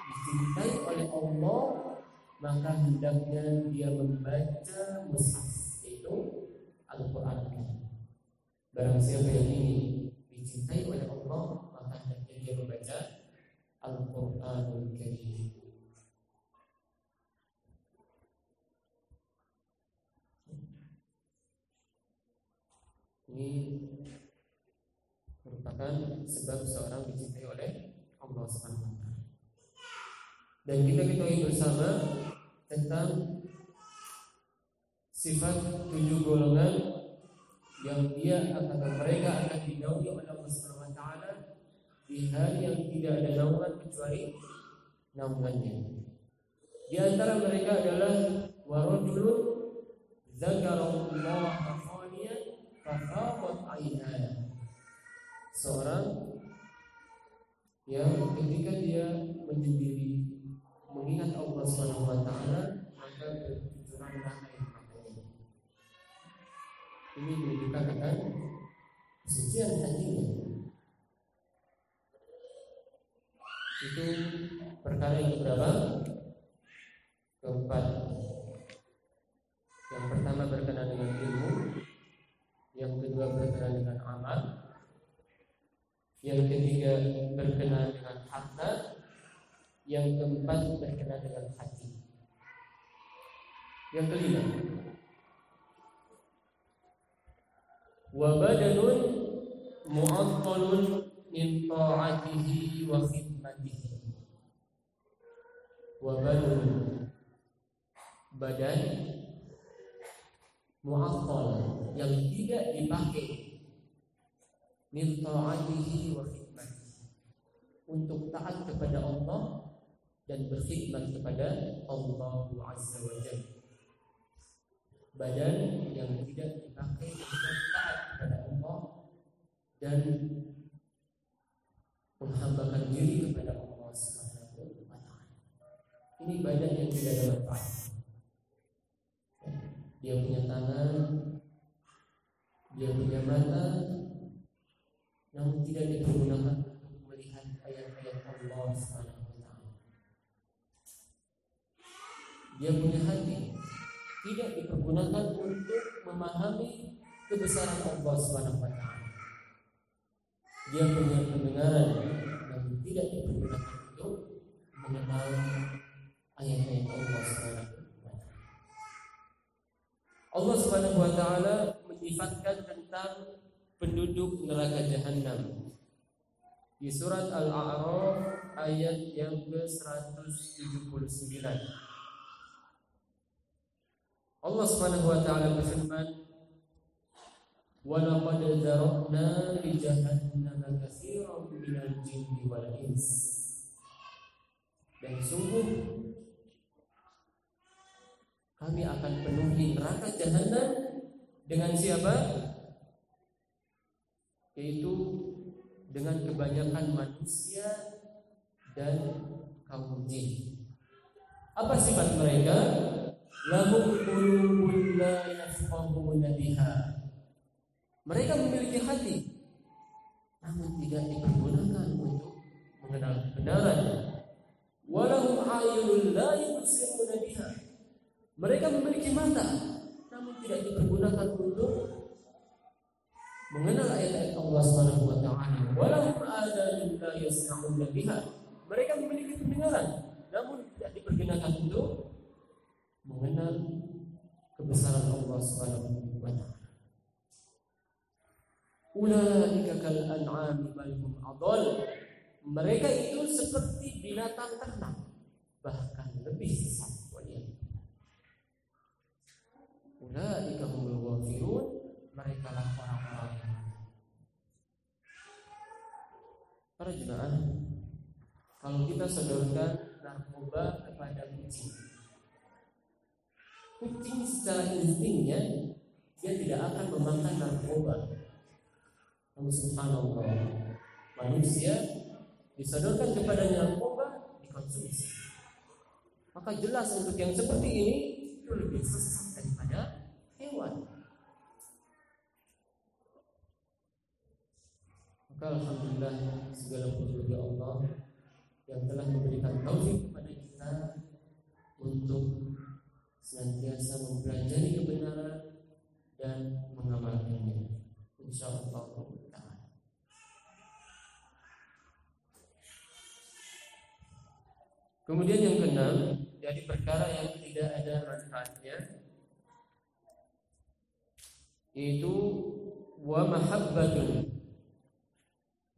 dicintai oleh Allah maka hendaknya dia membaca mushaf itu Al-Qur'an. Barang siapa yang ingin dicintai oleh Allah maka hendaknya dia membaca Al-Qur'anul Karim. Ini merupakan sebab seorang dicintai oleh Allah Subhanahu wa taala. Dan kita ketahui bersama tentang sifat tujuh golongan yang dia akan mereka akan dinaungi oleh Allah Subhanahu wa taala di hari yang tidak ada naungan kecuali naungannya. Di antara mereka adalah warajulun dzakarallaha Seorang yang ketika dia menyendiri mengingat Allah Subhanahu wa taala maka bercucuranlah air matanya. Ini menunjukkan akan kesucian hatinya. Itu perkara yang berapa? Keempat. Yang pertama berkenaan dengan ilmu, yang kedua berkenaan dengan amal, yang ketiga berkenaan dengan harta, yang keempat berkenaan dengan hati. Yang kelima, wa badanun mu'attalun min ta'atihi wa khidmatihi. Wa badanun badan mu'attal yang tidak dipakai min ta'atihi wa khidmatihi untuk taat kepada Allah dan berkhidmat kepada Allah Azza wa Jalla. Badan yang tidak dipakai untuk taat kepada Allah dan menghambakan diri kepada Allah Subhanahu wa taala. Ini badan yang tidak ada manfaat. Dia punya tangan, dia punya mata, namun tidak dipergunakan untuk melihat ayat-ayat Allah Subhanahu wa taala. Dia punya hati, tidak dipergunakan untuk memahami kebesaran Allah Subhanahu wa taala. Dia punya pendengaran namun tidak dipergunakan untuk mengenal ayat-ayat Allah Subhanahu Allah Subhanahu wa taala menyifatkan tentang penduduk neraka jahanam. Di surat Al-A'raf ayat yang ke-179. Allah Subhanahu wa taala berfirman, "Wa laqad zaraqna li jahannama katsiran minal jinni wal ins." Dan sungguh kami akan penuhi neraka jahanam dengan siapa? Yaitu dengan kebanyakan manusia dan kaum jin. Apa sifat mereka? Lahum qulubun la yafqahuna biha. Mereka memiliki hati namun tidak dipergunakan untuk mengenal kebenaran. Walahum ayunun la yubsiruna biha. Mereka memiliki mata, namun tidak dipergunakan untuk mengenal ayat-ayat Allah Subhanahu wa taala. Walahum adanun la yasma'un biha. Mereka memiliki pendengaran, namun tidak dipergunakan untuk mengenal kebesaran Allah Subhanahu wa taala. Ulaika kal an'am bal hum adall. Mereka itu seperti binatang ternak, bahkan lebih sesat. Ulaika humul ghafirun Mereka lah orang-orang para jemaah kalau kita sodorkan narkoba kepada kucing. Kucing secara instingnya dia tidak akan memakan narkoba. Namun subhanallah manusia disodorkan kepada narkoba dikonsumsi. Maka jelas untuk yang seperti ini itu lebih sesat Alhamdulillah segala puji bagi Allah yang telah memberikan taufik kepada kita untuk senantiasa mempelajari kebenaran dan mengamalkannya. Insyaallah taala. Kemudian yang keenam dari perkara yang tidak ada manfaatnya yaitu wa mahabbatun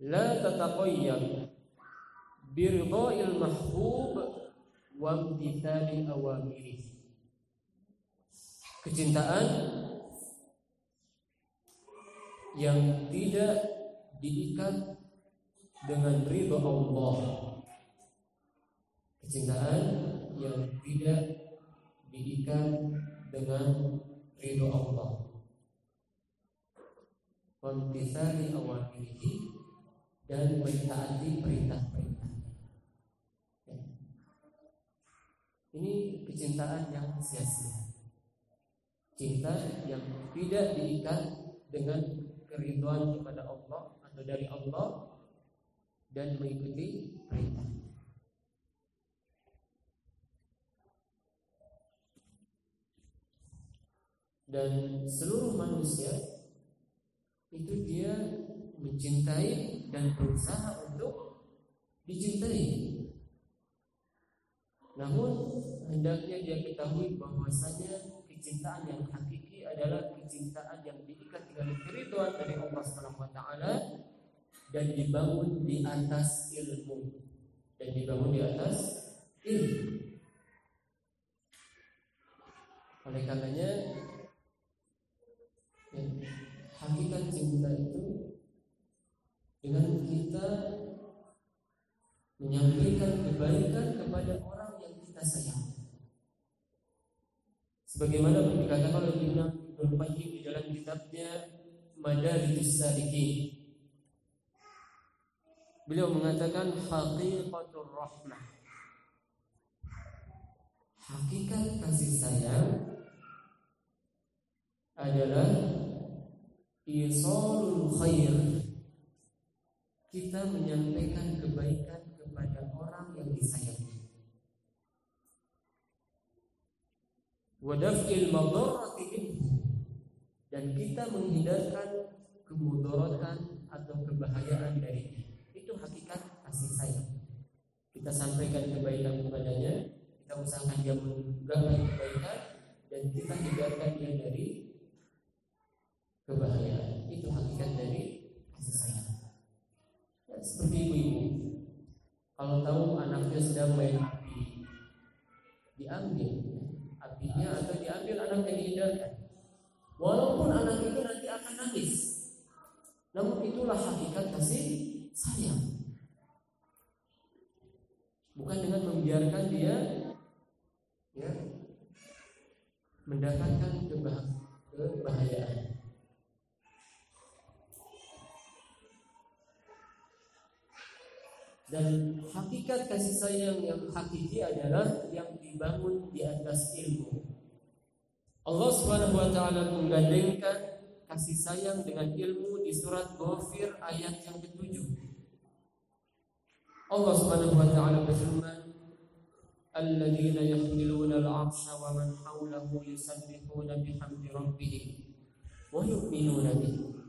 la tataqayyad biridha'il mahbub wa imtithali awamiri. Kecintaan yang tidak diikat dengan ridho Allah. Kecintaan yang tidak diikat dengan ridho Allah. Wa imtithali awamirihi dan mentaati perintah-perintahnya. Ya. Ini kecintaan yang sia-sia. Cinta yang tidak diikat dengan keriduan kepada Allah atau dari Allah dan mengikuti perintah. Dan seluruh manusia itu dia mencintai dan berusaha untuk dicintai. Namun hendaknya dia ketahui bahwasanya kecintaan yang hakiki adalah kecintaan yang diikat dengan keriduan dari Allah Subhanahu wa taala dan dibangun di atas ilmu dan dibangun di atas ilmu. Oleh karenanya ya, hakikat cinta itu dengan kita menyampaikan kebaikan kepada orang yang kita sayang. Sebagaimana dikatakan oleh Imam Ibnu Qayyim di dalam kitabnya Madarijus Salikin. Beliau mengatakan haqiqatur rahmah. Hakikat kasih sayang adalah isalul khair kita menyampaikan kebaikan kepada orang yang disayangi. Wadafil madarrati dan kita menghindarkan kemudaratan atau kebahayaan dari Itu hakikat kasih sayang. Kita sampaikan kebaikan kepadanya, kita usahakan dia menggapai kebaikan dan kita hindarkan dia dari kebahayaan. Itu hakikat dari kasih sayang seperti ibu-ibu. Kalau tahu anaknya sedang main api diambil. Apinya atau diambil anak yang dihindarkan walaupun anak itu nanti akan nangis namun itulah hakikat kasih sayang. Bukan dengan membiarkan dia ya mendapatkan kebahayaan Dan hakikat kasih sayang yang hakiki adalah yang dibangun di atas ilmu. Allah Subhanahu wa taala menggandengkan kasih sayang dengan ilmu di surat Ghafir ayat yang ketujuh. Allah Subhanahu wa taala berfirman, "Alladzina yahmiluna al-'arsha wa man hawlahu yusabbihuna bihamdi rabbihim wa yu'minuna bihi."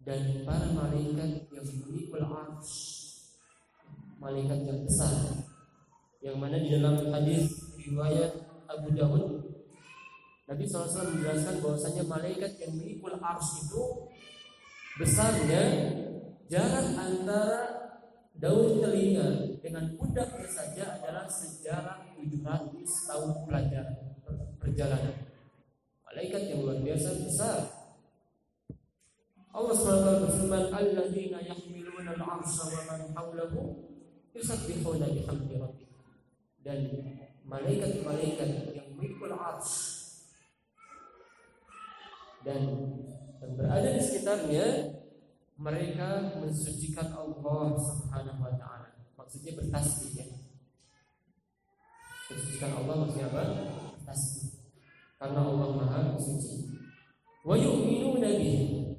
Dan para malaikat yang memikul 'arsy malaikat yang besar yang mana di dalam hadis riwayat Abu Dawud Nabi SAW menjelaskan bahwasanya malaikat yang memikul ars itu besarnya jarak antara daun telinga dengan pundaknya saja adalah sejarah 700 tahun pelajaran perjalanan. Malaikat yang luar biasa besar. Allah SWT berfirman, "Alladzina yahmiluna al-'arsha wa man hawlahu yusabbihuna bihamdi rabbihim." Dan malaikat-malaikat yang memikul arsh dan yang berada di sekitarnya mereka mensucikan Allah Subhanahu wa taala. Maksudnya bertasbih ya. Mensucikan Allah maksudnya apa? Tasbih. Karena Allah Maha Suci. Wa yu'minuna bihi.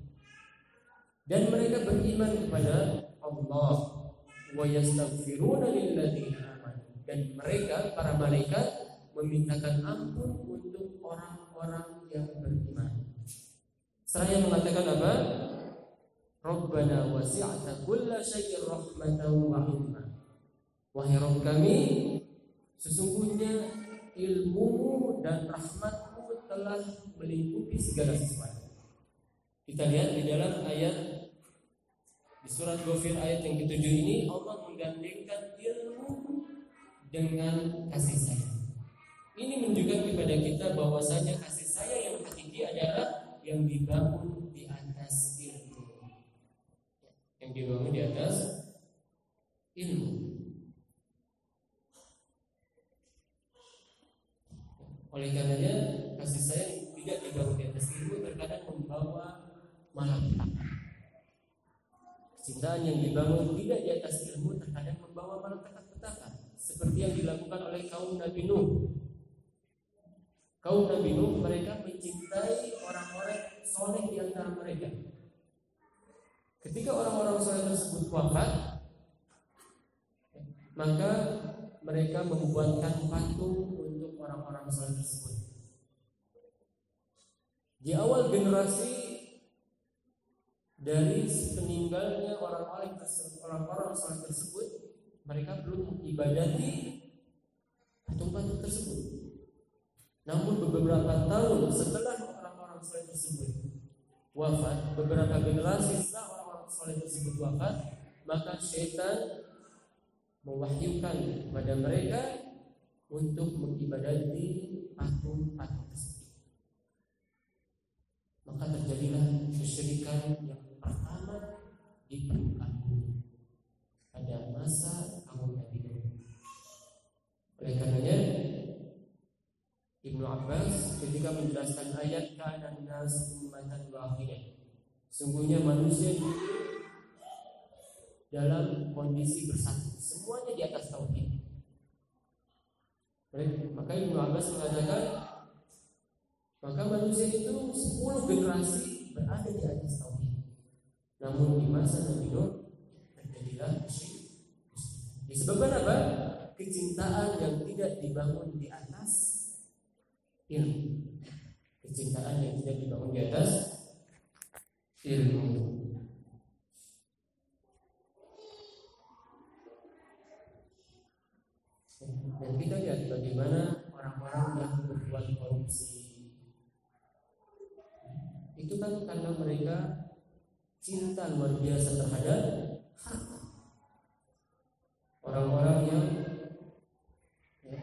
Dan mereka beriman kepada Allah wa yastaghfiruna lilladzina amanu. Dan mereka para malaikat memintakan ampun untuk orang-orang yang beriman. Seraya mengatakan apa? Rabbana wasi'ata kulla syai'in rahmatan wa ilma. Wahai Rabb kami, sesungguhnya ilmumu dan rahmatmu telah melingkupi segala sesuatu. Kita lihat di dalam ayat di surat Ghafir ayat yang ketujuh ini Allah menggandengkan ilmu dengan kasih sayang. Ini menunjukkan kepada kita bahwasanya kasih sayang yang hakiki adalah yang dibangun di atas ilmu. Yang dibangun di atas ilmu. Oleh karenanya kasih sayang tidak dibangun di atas ilmu terkadang membawa malapetaka. Kecintaan yang dibangun tidak di atas ilmu terkadang membawa malapetaka seperti yang dilakukan oleh kaum Nabi Nuh. Kaum Nabi Nuh mereka mencintai orang-orang soleh di antara mereka. Ketika orang-orang soleh tersebut wafat, maka mereka membuatkan patung untuk orang-orang soleh tersebut. Di awal generasi dari peninggalnya orang-orang orang-orang soleh tersebut, mereka belum mengibadati patung-patung tersebut. Namun beberapa tahun setelah orang-orang soleh tersebut wafat, beberapa generasi setelah orang-orang soleh tersebut wafat, maka syaitan mewahyukan kepada mereka untuk mengibadati patung-patung tersebut. Maka terjadilah kesyirikan permukaan bumi pada masa kaum Nabi. Oleh karenanya Ibnu Abbas ketika menjelaskan ayat kana nas ummatan wahidah. Sungguhnya manusia itu dalam kondisi bersatu, semuanya di atas tauhid. Maka Ibnu Abbas mengatakan maka manusia itu 10 generasi berada di atas tauhid. Namun di masa Nabi Nuh terjadilah syirik. Disebabkan apa? Kecintaan yang tidak dibangun di atas ilmu. Kecintaan yang tidak dibangun di atas ilmu. Dan kita lihat bagaimana orang-orang yang berbuat korupsi itu kan karena mereka cinta luar biasa terhadap harta. Orang-orang yang ya,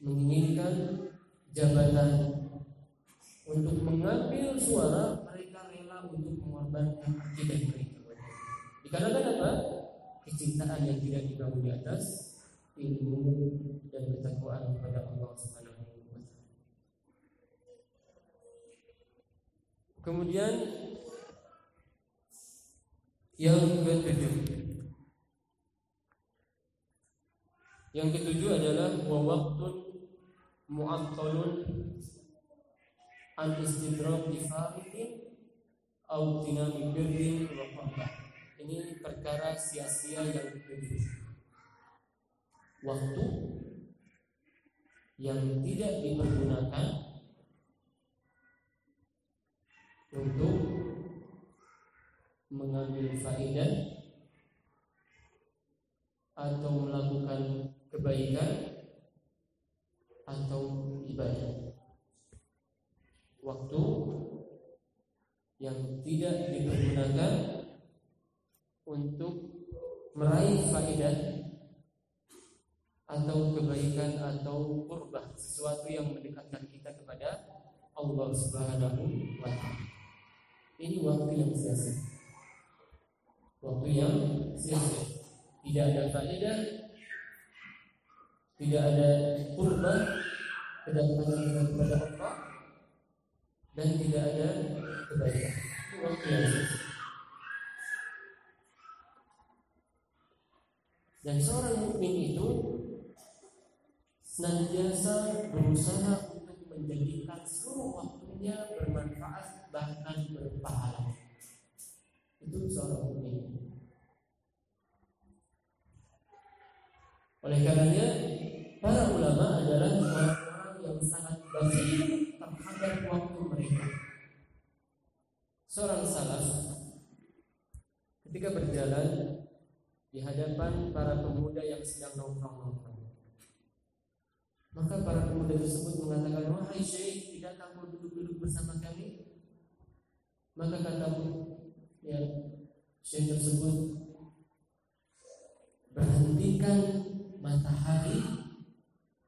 menginginkan jabatan untuk mengambil suara mereka rela untuk mengorbankan akidah mereka. Dikarenakan apa? Kecintaan yang tidak dibangun di atas ilmu dan ketakwaan kepada Allah Subhanahu. Kemudian yang ketujuh Yang ketujuh adalah wa waqtun mu'attalun an istidrak di fariqin au qahbah. Ini perkara sia-sia yang ketujuh. Waktu yang tidak dipergunakan untuk mengambil faedah atau melakukan kebaikan atau ibadah. Waktu yang tidak dipergunakan untuk meraih faedah atau kebaikan atau kurbah sesuatu yang mendekatkan kita kepada Allah Subhanahu wa taala. Ini waktu yang sia-sia. Waktu yang sia-sia. Tidak ada faedah, tidak ada kurban kedatangan kita kepada Allah dan tidak ada kebaikan. Itu waktu yang sia-sia. Dan seorang mukmin itu senantiasa berusaha untuk menjadikan seluruh waktunya bermanfaat bahkan berpahala. Itu seorang mukmin. Oleh karenanya para ulama adalah orang-orang yang sangat baik terhadap waktu mereka. Seorang salaf ketika berjalan di hadapan para pemuda yang sedang nongkrong-nongkrong maka para pemuda tersebut mengatakan, Wahai Syekh, tidak kamu duduk-duduk bersama kami? Maka kata ya, Syekh tersebut, berhentikan matahari,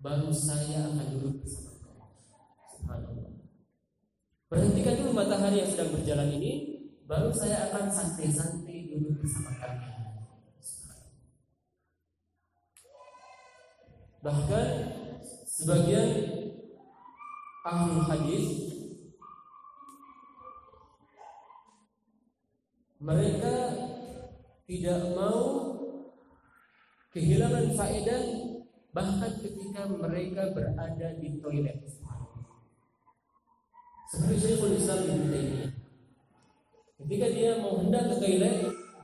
baru saya akan duduk bersama kamu. Subhanallah. Berhentikan dulu matahari yang sedang berjalan ini, baru saya akan santai-santai duduk bersama kalian. Bahkan Sebagian ahli hadis mereka tidak mau kehilangan faedah bahkan ketika mereka berada di toilet. Seperti Syekhul Islam Ibnu Taimiyah. Ketika dia mau hendak ke toilet,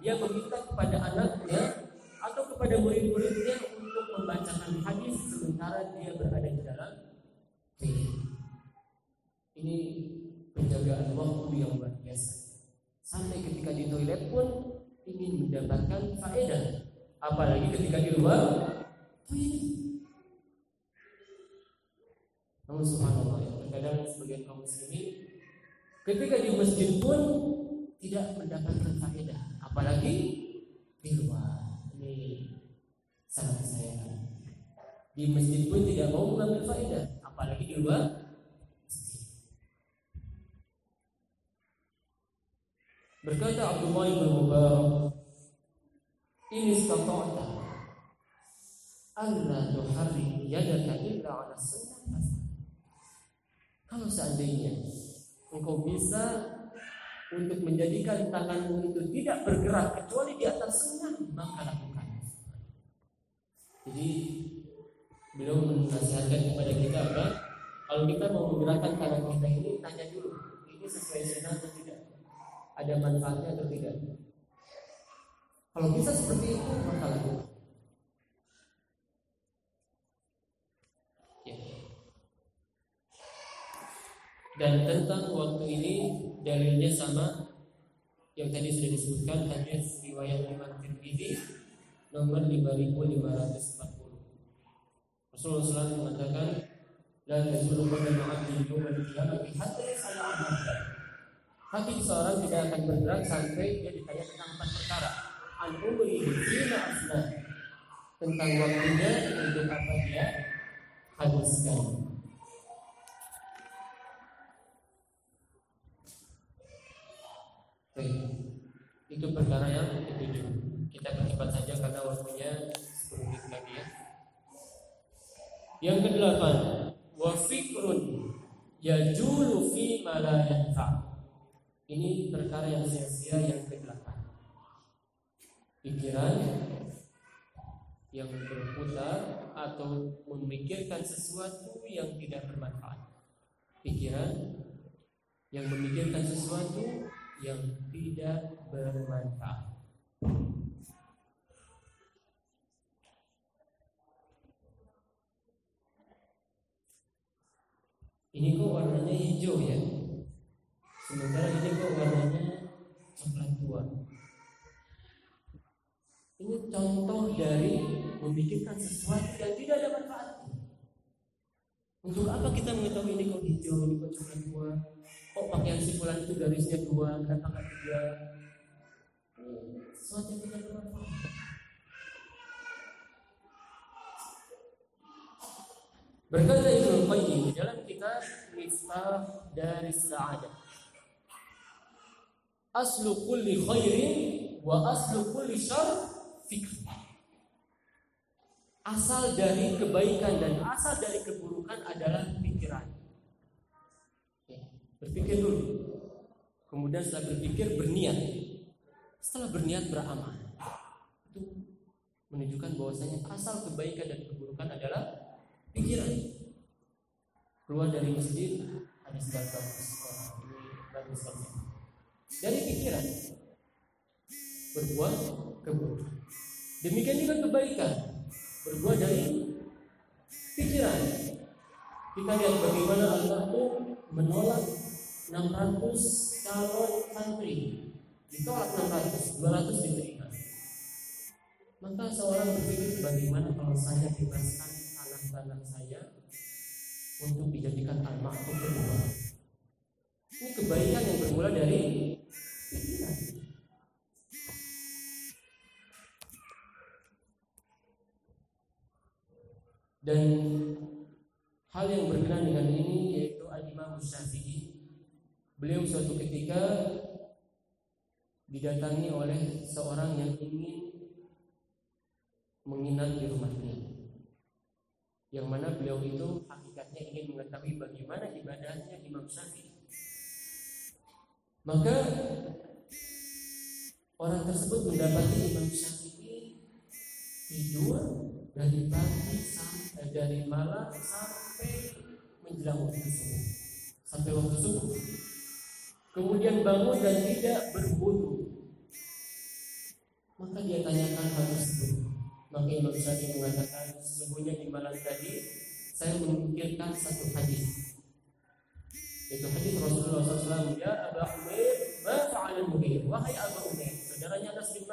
dia meminta kepada anaknya atau kepada murid-muridnya untuk membacakan hadis sementara dia berada di dalam Ini penjagaan waktu yang luar biasa. Sampai ketika di toilet pun ingin mendapatkan faedah. Apalagi ketika di luar Namun subhanallah ya, terkadang sebagian kaum muslimin ketika di masjid pun tidak mendapatkan faedah, apalagi di luar. Ini sangat saya di masjid pun tidak mau mengambil faedah, apalagi di luar Berkata Abdullah bin Mubarak, ini istata'ta alla tuharrik yadaka illa 'ala sunnah Kalau seandainya engkau bisa untuk menjadikan tanganmu itu tidak bergerak kecuali di atas sunnah, maka lakukan. Jadi beliau menasihatkan kepada kita apa? Kalau kita mau menggerakkan tangan kita ini, tanya dulu, ini sesuai sunnah atau tidak? Ada manfaatnya atau tidak? Kalau bisa seperti itu, maka lakukan. Ya. Dan tentang waktu ini dalilnya sama yang tadi sudah disebutkan hadis riwayat Imam Tirmidzi nomor 5540. Rasulullah SAW mengatakan La tazulu qadama 'abdin yawmal qiyamati hatta yas'ala 'an Hati seorang tidak akan bergerak sampai dia ditanya tentang empat perkara. An umri fima asna tentang waktunya untuk apa dia habiskan. Baik. Itu perkara yang ketujuh. Kita percepat saja karena waktunya 10 menit lagi ya. Yang kedelapan, wa fikrun yajulu fi ma Ini perkara yang sia-sia yang kedelapan. Pikiran yang berputar atau memikirkan sesuatu yang tidak bermanfaat. Pikiran yang memikirkan sesuatu yang tidak bermanfaat. Ini kok warnanya hijau ya Sementara ini kok warnanya coklat tua. Ini contoh dari memikirkan sesuatu yang tidak ada manfaatnya. Untuk apa kita mengetahui ini kok hijau, ini kok coklat tua? Kok pakaian simulan itu garisnya dua, kenapa nggak tiga? Sesuatu yang tidak bermanfaat Berkata Ibnu Qayyim dalam kita miftah dari sa'adah. Aslu kulli khairin wa aslu kulli syarr fikr. Asal dari kebaikan dan asal dari keburukan adalah pikiran. Ya, berpikir dulu. Kemudian setelah berpikir berniat. Setelah berniat beramal. Itu menunjukkan bahwasanya asal kebaikan dan keburukan adalah pikiran. Keluar dari masjid ada sekitar orang. Ini bagus Dari pikiran berbuat keburukan. Demikian juga kebaikan berbuat dari pikiran. Kita lihat bagaimana Allah itu menolak 600 calon santri. Ditolak 600, 200 diterima. Maka seorang berpikir bagaimana kalau saya bebaskan anak-anak saya untuk dijadikan anak kedua. Ini kebaikan yang bermula dari pikiran. Dan hal yang berkenaan dengan ini yaitu Al-Imam Syafi'i. Beliau suatu ketika didatangi oleh seorang yang ingin menginap di rumahnya. Yang mana beliau itu hakikatnya ingin mengetahui bagaimana ibadahnya Imam Syafi'i. Maka orang tersebut mendapati Imam Syafi'i tidur dari pagi sampai dari malam sampai menjelang waktu subuh. Sampai waktu subuh. Kemudian bangun dan tidak berwudu. Maka dia tanyakan hal tersebut. Maka Imam Syafi'i mengatakan sesungguhnya di malam tadi saya memikirkan satu hadis. Itu hadis Rasulullah SAW ya Abu Umair ma fa'ala Mughir wahai Abu Umair saudaranya Anas bin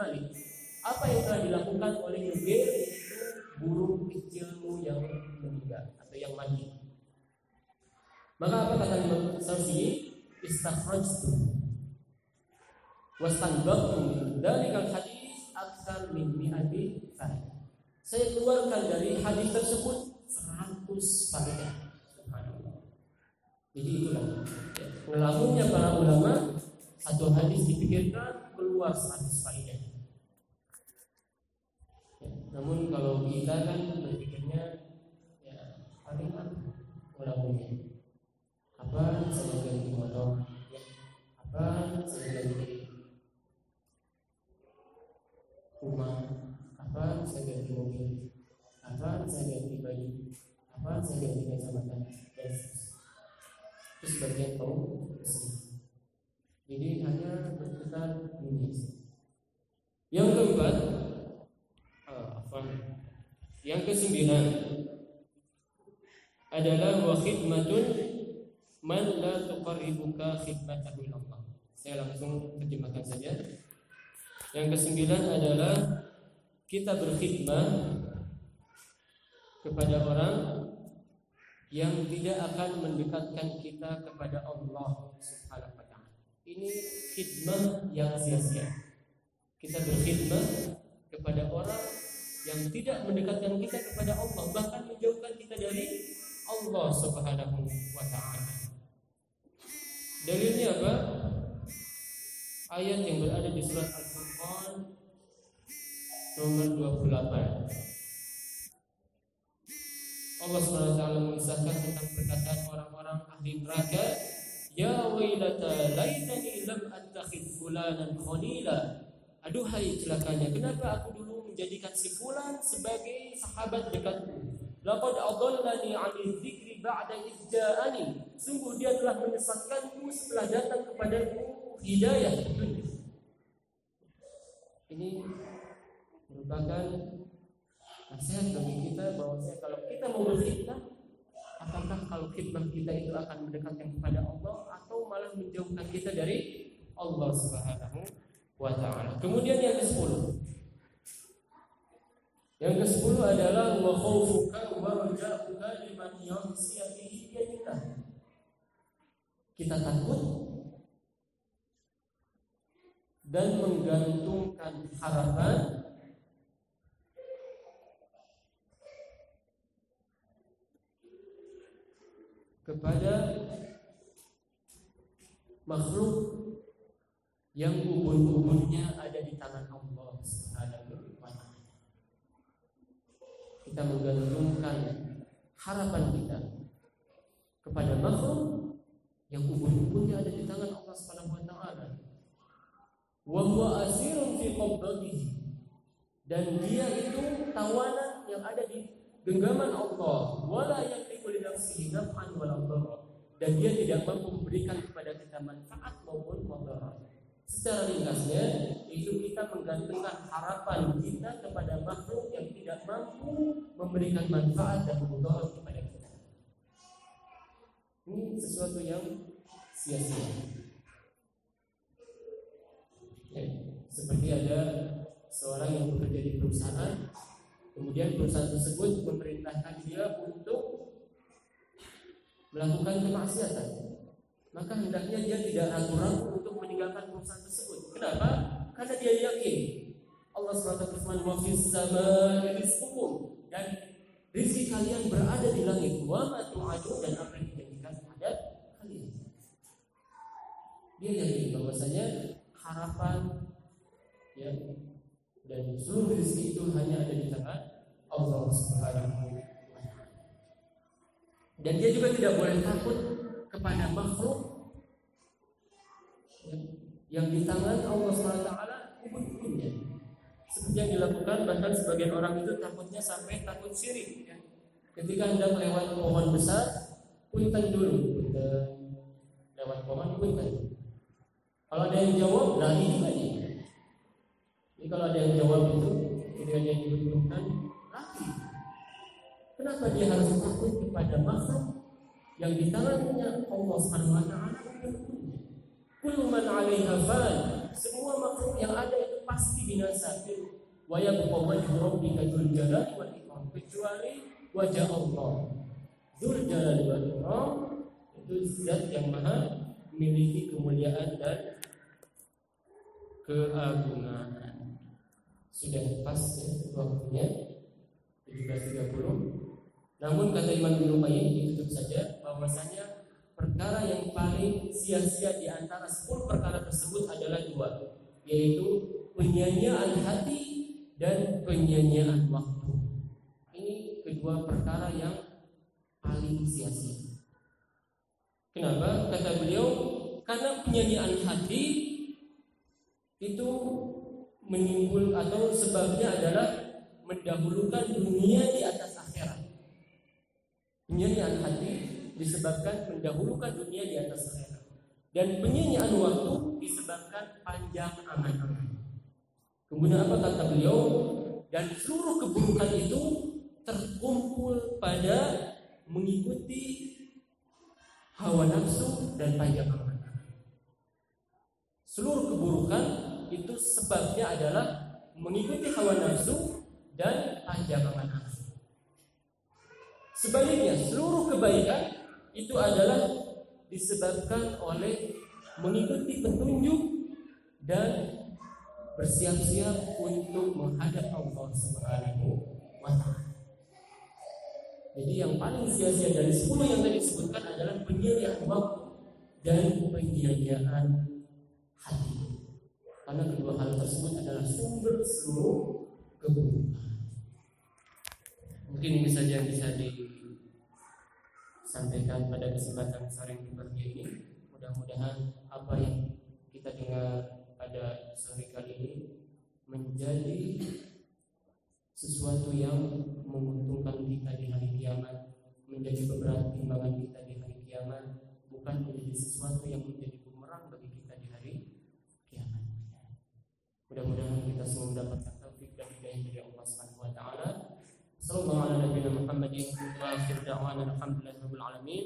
apa yang telah dilakukan oleh Mughir burung kecilmu yang meninggal atau yang mati. Maka apa kata Imam Syafi'i? Istakhrajtu wastanbaqtu min dalikal hadis akthar min mi'ati faedah. Saya keluarkan dari hadis tersebut 100 faedah. Jadi itulah ya, para ulama satu hadis dipikirkan keluar 100 faedah. Namun kalau kita kan berpikirnya ya paling apa melakukannya apa saya ganti ya, apa saya ganti rumah? Apa saya ganti mobil? Apa saya ganti baju apa saya ganti kacamata dan itu sebagian kaum jadi hanya berputar dunia yang keempat yang kesembilan adalah wa khidmatun man la tuqarribuka khidmatahu Allah. Saya langsung terjemahkan saja. Yang kesembilan adalah kita berkhidmat kepada orang yang tidak akan mendekatkan kita kepada Allah Subhanahu wa taala. Ini khidmat yang sia-sia. Kita berkhidmat kepada orang yang tidak mendekatkan kita kepada Allah bahkan menjauhkan kita dari Allah Subhanahu wa taala. Dalilnya apa? Ayat yang berada di surat Al-Furqan nomor 28. Allah taala mengisahkan tentang perkataan orang-orang ahli neraka, "Ya wailata laitani lam attakhidh fulanan khalila." Aduhai celakanya, kenapa aku dulu menjadikan si fulan sebagai sahabat dekatku. Laqad adallani 'ani dzikri ba'da idza'ani. Sungguh dia telah menyesatkanku setelah datang kepadaku hidayah Ini merupakan nasihat bagi kita bahwa kalau kita mau berkhidmat apakah kalau khidmat kita itu akan mendekatkan kepada Allah atau malah menjauhkan kita dari Allah Subhanahu wa taala. Kemudian yang ke-10 yang ke-10 adalah wa khaufuka wa raja'uka liman yahsiya bihi yadillah. Kita takut dan menggantungkan harapan kepada makhluk yang ubun-ubunnya ada di tangan Allah Subhanahu wa taala. Kita menggantungkan harapan kita kepada makhluk yang ubun-ubunnya ada di tangan Allah Subhanahu wa taala. Wa huwa asirun fi qabdatihi. Dan dia itu tawanan yang ada di genggaman Allah. Wala yamliku li nafsihi naf'an wala Dan dia tidak mampu memberikan kepada kita manfaat maupun mudarat. Secara ringkasnya, itu kita menggantungkan harapan kita kepada makhluk yang tidak mampu memberikan manfaat dan mudarat kepada kita. Ini sesuatu yang sia-sia. Ya, seperti ada seorang yang bekerja di perusahaan, kemudian perusahaan tersebut memerintahkan dia untuk melakukan kemaksiatan, maka hendaknya dia tidak ragu-ragu untuk meninggalkan perusahaan tersebut. Kenapa? Karena dia yakin Allah SWT berfirman wa fis samai rizqukum dan rezeki kalian berada di langit wa ma dan apa yang dijanjikan terhadap kalian. Dia yakin bahwasanya harapan ya dan seluruh rezeki itu hanya ada di tangan Allah Subhanahu wa. Dan dia juga tidak boleh takut kepada makhluk ya, yang di tangan Allah taala ubun-ubunnya. Seperti yang dilakukan bahkan sebagian orang itu takutnya sampai takut syirik ya. Ketika hendak lewat pohon besar, punten dulu, punten lewat pohon punten. Kalau ada yang jawab, lari juga dia. Jadi kalau ada yang jawab itu, ketika dia dibutuhkan, lari. Kenapa dia harus takut kepada makhluk yang di tangannya Allah Subhanahu wa taala Kullu man 'alaiha fan. Semua makhluk yang ada itu pasti binasa. Wa yabqa wajhu rabbika dzul jalali wal ikram. Kecuali wajah Allah. Dzul jalali wal ikram itu zat yang maha memiliki kemuliaan dan keagungan. Sudah pas ya waktunya 17.30. Namun kata Imam Ibnu Qayyim ditutup saja bahwasanya perkara yang paling sia-sia di antara 10 perkara tersebut adalah dua, yaitu penyanyian hati dan penyanyian waktu. Ini kedua perkara yang paling sia-sia. Kenapa? Kata beliau, karena penyanyian hati itu menimbul atau sebabnya adalah mendahulukan dunia di atas akhirat. Penyanyian hati disebabkan mendahulukan dunia di atas akhirat. Dan penyanyian waktu disebabkan panjang aman-aman. Kemudian apa kata beliau? Dan seluruh keburukan itu terkumpul pada mengikuti hawa nafsu dan panjang aman. Seluruh keburukan itu sebabnya adalah mengikuti hawa nafsu dan anjaman nafsu. Sebaliknya, seluruh kebaikan itu adalah disebabkan oleh mengikuti petunjuk dan bersiap-siap untuk menghadap Allah Subhanahu wa. Jadi yang paling sia-sia dari sepuluh yang tadi disebutkan adalah penyediaan waktu dan penyanyian hati. Karena kedua hal tersebut adalah sumber seluruh keburukan. Mungkin ini saja yang bisa disampaikan pada kesempatan sore yang ini. Mudah-mudahan apa yang kita dengar pada sore kali ini menjadi sesuatu yang menguntungkan kita di hari kiamat, menjadi beberapa timbangan kita di hari kiamat, bukan menjadi sesuatu yang menjadi Mudah-mudahan kita semua mendapatkan taufik dan hidayah dari Allah Subhanahu wa taala. Sallallahu ala nabiyina Muhammadin alamin.